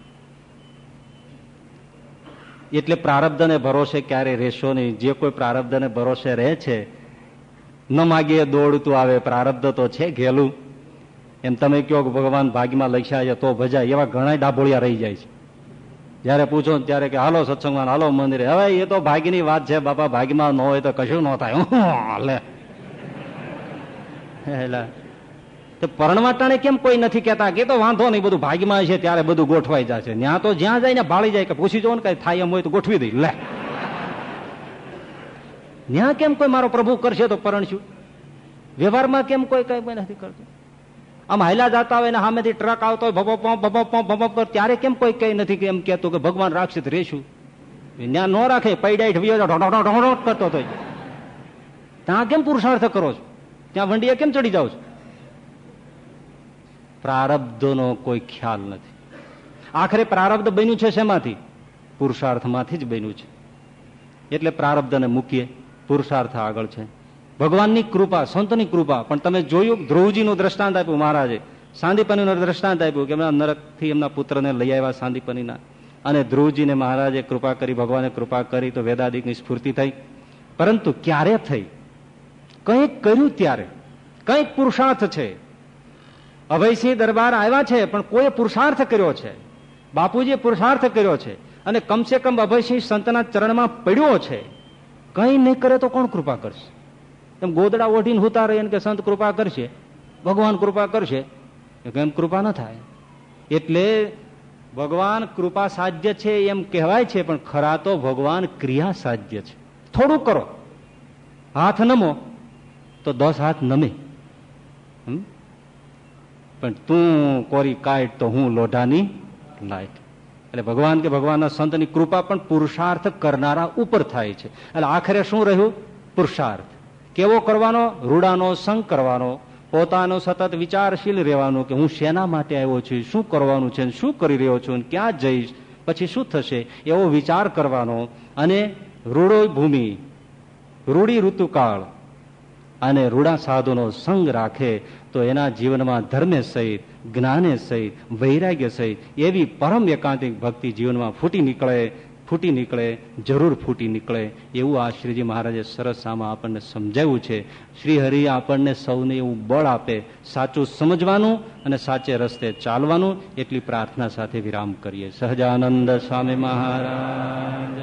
એટલે પ્રારબ્ધને ભરોસે ક્યારે રહેશો નહીં? જે કોઈ પ્રારબ્ધને ભરોસે રહે છે, ન માગીએ દોડતું આવે, પ્રારબ્ધ તો છે ઘેલું. એમ તમે કહો કે ભગવાન ભાગીમાં લખ્યા છે તો ભજાય. એવા ઘણા ડાભોળિયા રહી જાય છે. જયારે પૂછો ત્યારે કે, હાલો સત્સંગમાં હાલો મંદિરે. હવે એ તો ભાગીની વાત છે, બાપા, ભાગીમાં ન હોય તો કશું ન થાય. લે એટલે. પરણવાટાણે કેમ કોઈ નથી કેતા કે તો વાંધો નહીં, બધું ભાગીમાં છે, ત્યારે બધું ગોઠવાઈ જશે. ત્યાં તો જ્યાં જાય ને ભાળી જાય કે પૂછી જો ને કઈ થાય એમ હોય તો ગોઠવી દઈ. લે. ત્યાં કેમ કોઈ મારો પ્રભુ કરશે તો પરણશું? વ્યવહારમાં કેમ કોઈ કઈ નથી કરતું? આમ હાયલા જતા હોય ને સામેથી ટ્રક આવતો હોય ભભો પોંપ ભભો પોંપ ભભો પર ત્યારે કેમ કોઈ કઈ નથી એમ કહેતું કે ભગવાન રાક્ષિત રેશું ત્યાં ન રાખે, પૈડાઈ વિયો ઢોઢો કરતો હતો ત્યાં કેમ પુરુષાર્થ કરો છો? ત્યાં વંડીએ કેમ ચડી જાઓ છો? પ્રારબ્ધનો કોઈ ખ્યાલ નથી. આખરે પ્રારબ્ધ બન્યું છે શેમાંથી? પુરુષાર્થમાંથી જ બન્યું છે. એટલે પ્રારબ્ધને મૂકીએ, પુરુષાર્થ આગળ છે. ભગવાનની કૃપા, સંતની કૃપા. પણ તમે જોયું, ધ્રુવજીનું દ્રષ્ટાંત આપ્યું, મહારાજે. સાંદીપનીનું દ્રષ્ટાંત આપ્યું કે એમના નરકથી એમના પુત્રને લઈ આવ્યા સાંદીપનીના. અને ધ્રુવજીને મહારાજે કૃપા કરી, ભગવાને કૃપા કરી, તો વેદાદિકની સ્ફૂર્તિ થઈ. પરંતુ ક્યારે થઈ? કંઈક કર્યું ત્યારે. કંઈક પુરુષાર્થ છે. અભયસિંહ દરબાર આવ્યા છે, પણ કોઈ પુરુષાર્થ કર્યો છે? બાપુજીએ પુરુષાર્થ કર્યો છે. અને કમસે કમ અભયસિંહ સંતના ચરણમાં પડ્યો છે. કંઈ નહીં કરે તો કોણ કૃપા કરશે? એમ ગોદડા ઓઢીને હુતા રહીને કે સંત કૃપા કરશે, ભગવાન કૃપા કરશે એમ કૃપા ન થાય? એટલે ભગવાન કૃપા સાધ્ય છે એમ કહેવાય છે, પણ ખરા તો ભગવાન ક્રિયા સાધ્ય છે. થોડું કરો. હાથ નમો, તો દસ હાથ નમે. પણ તું કોરી કાઢ તો હું લોઢાની લાઈટ એટલે ભગવાન કે ભગવાનના સંતની કૃપા પણ પુરુષાર્થ કરનારા ઉપર થાય છે. એટલે આખરે શું રહ્યું? પુરુષાર્થ. કેવો કરવાનો? રૂડાનો સંગ કરવાનો. પોતાનો સતત વિચારશીલ રહેવાનું કે હું શેના માટે આવ્યો છું? શું કરવાનું છે? શું કરી રહ્યો છું? ક્યાં જઈશ? પછી શું થશે? એવો વિચાર કરવાનો. અને રૂડો ભૂમિ રૂડી ઋતુકાળ અને રૂડા સાધુનો સંગ રાખે તો એના જીવનમાં ધર્મે સહિત, જ્ઞાને સહિત, વૈરાગ્ય સહિત એવી પરમ એકાંતિક ભક્તિ જીવનમાં ફૂટી નીકળે ફૂટી નીકળે, જરૂર ફૂટી નીકળે, એવું આ શ્રીજી મહારાજે સરસ આમાં આપણને સમજાવ્યું છે. શ્રી હરિ આપણને સૌને એવું બળ આપે, સાચું સમજવાનું અને સાચે રસ્તે ચાલવાનું એટલી પ્રાર્થના સાથે વિરામ કરીએ. સહજાનંદ સ્વામી મહારાજ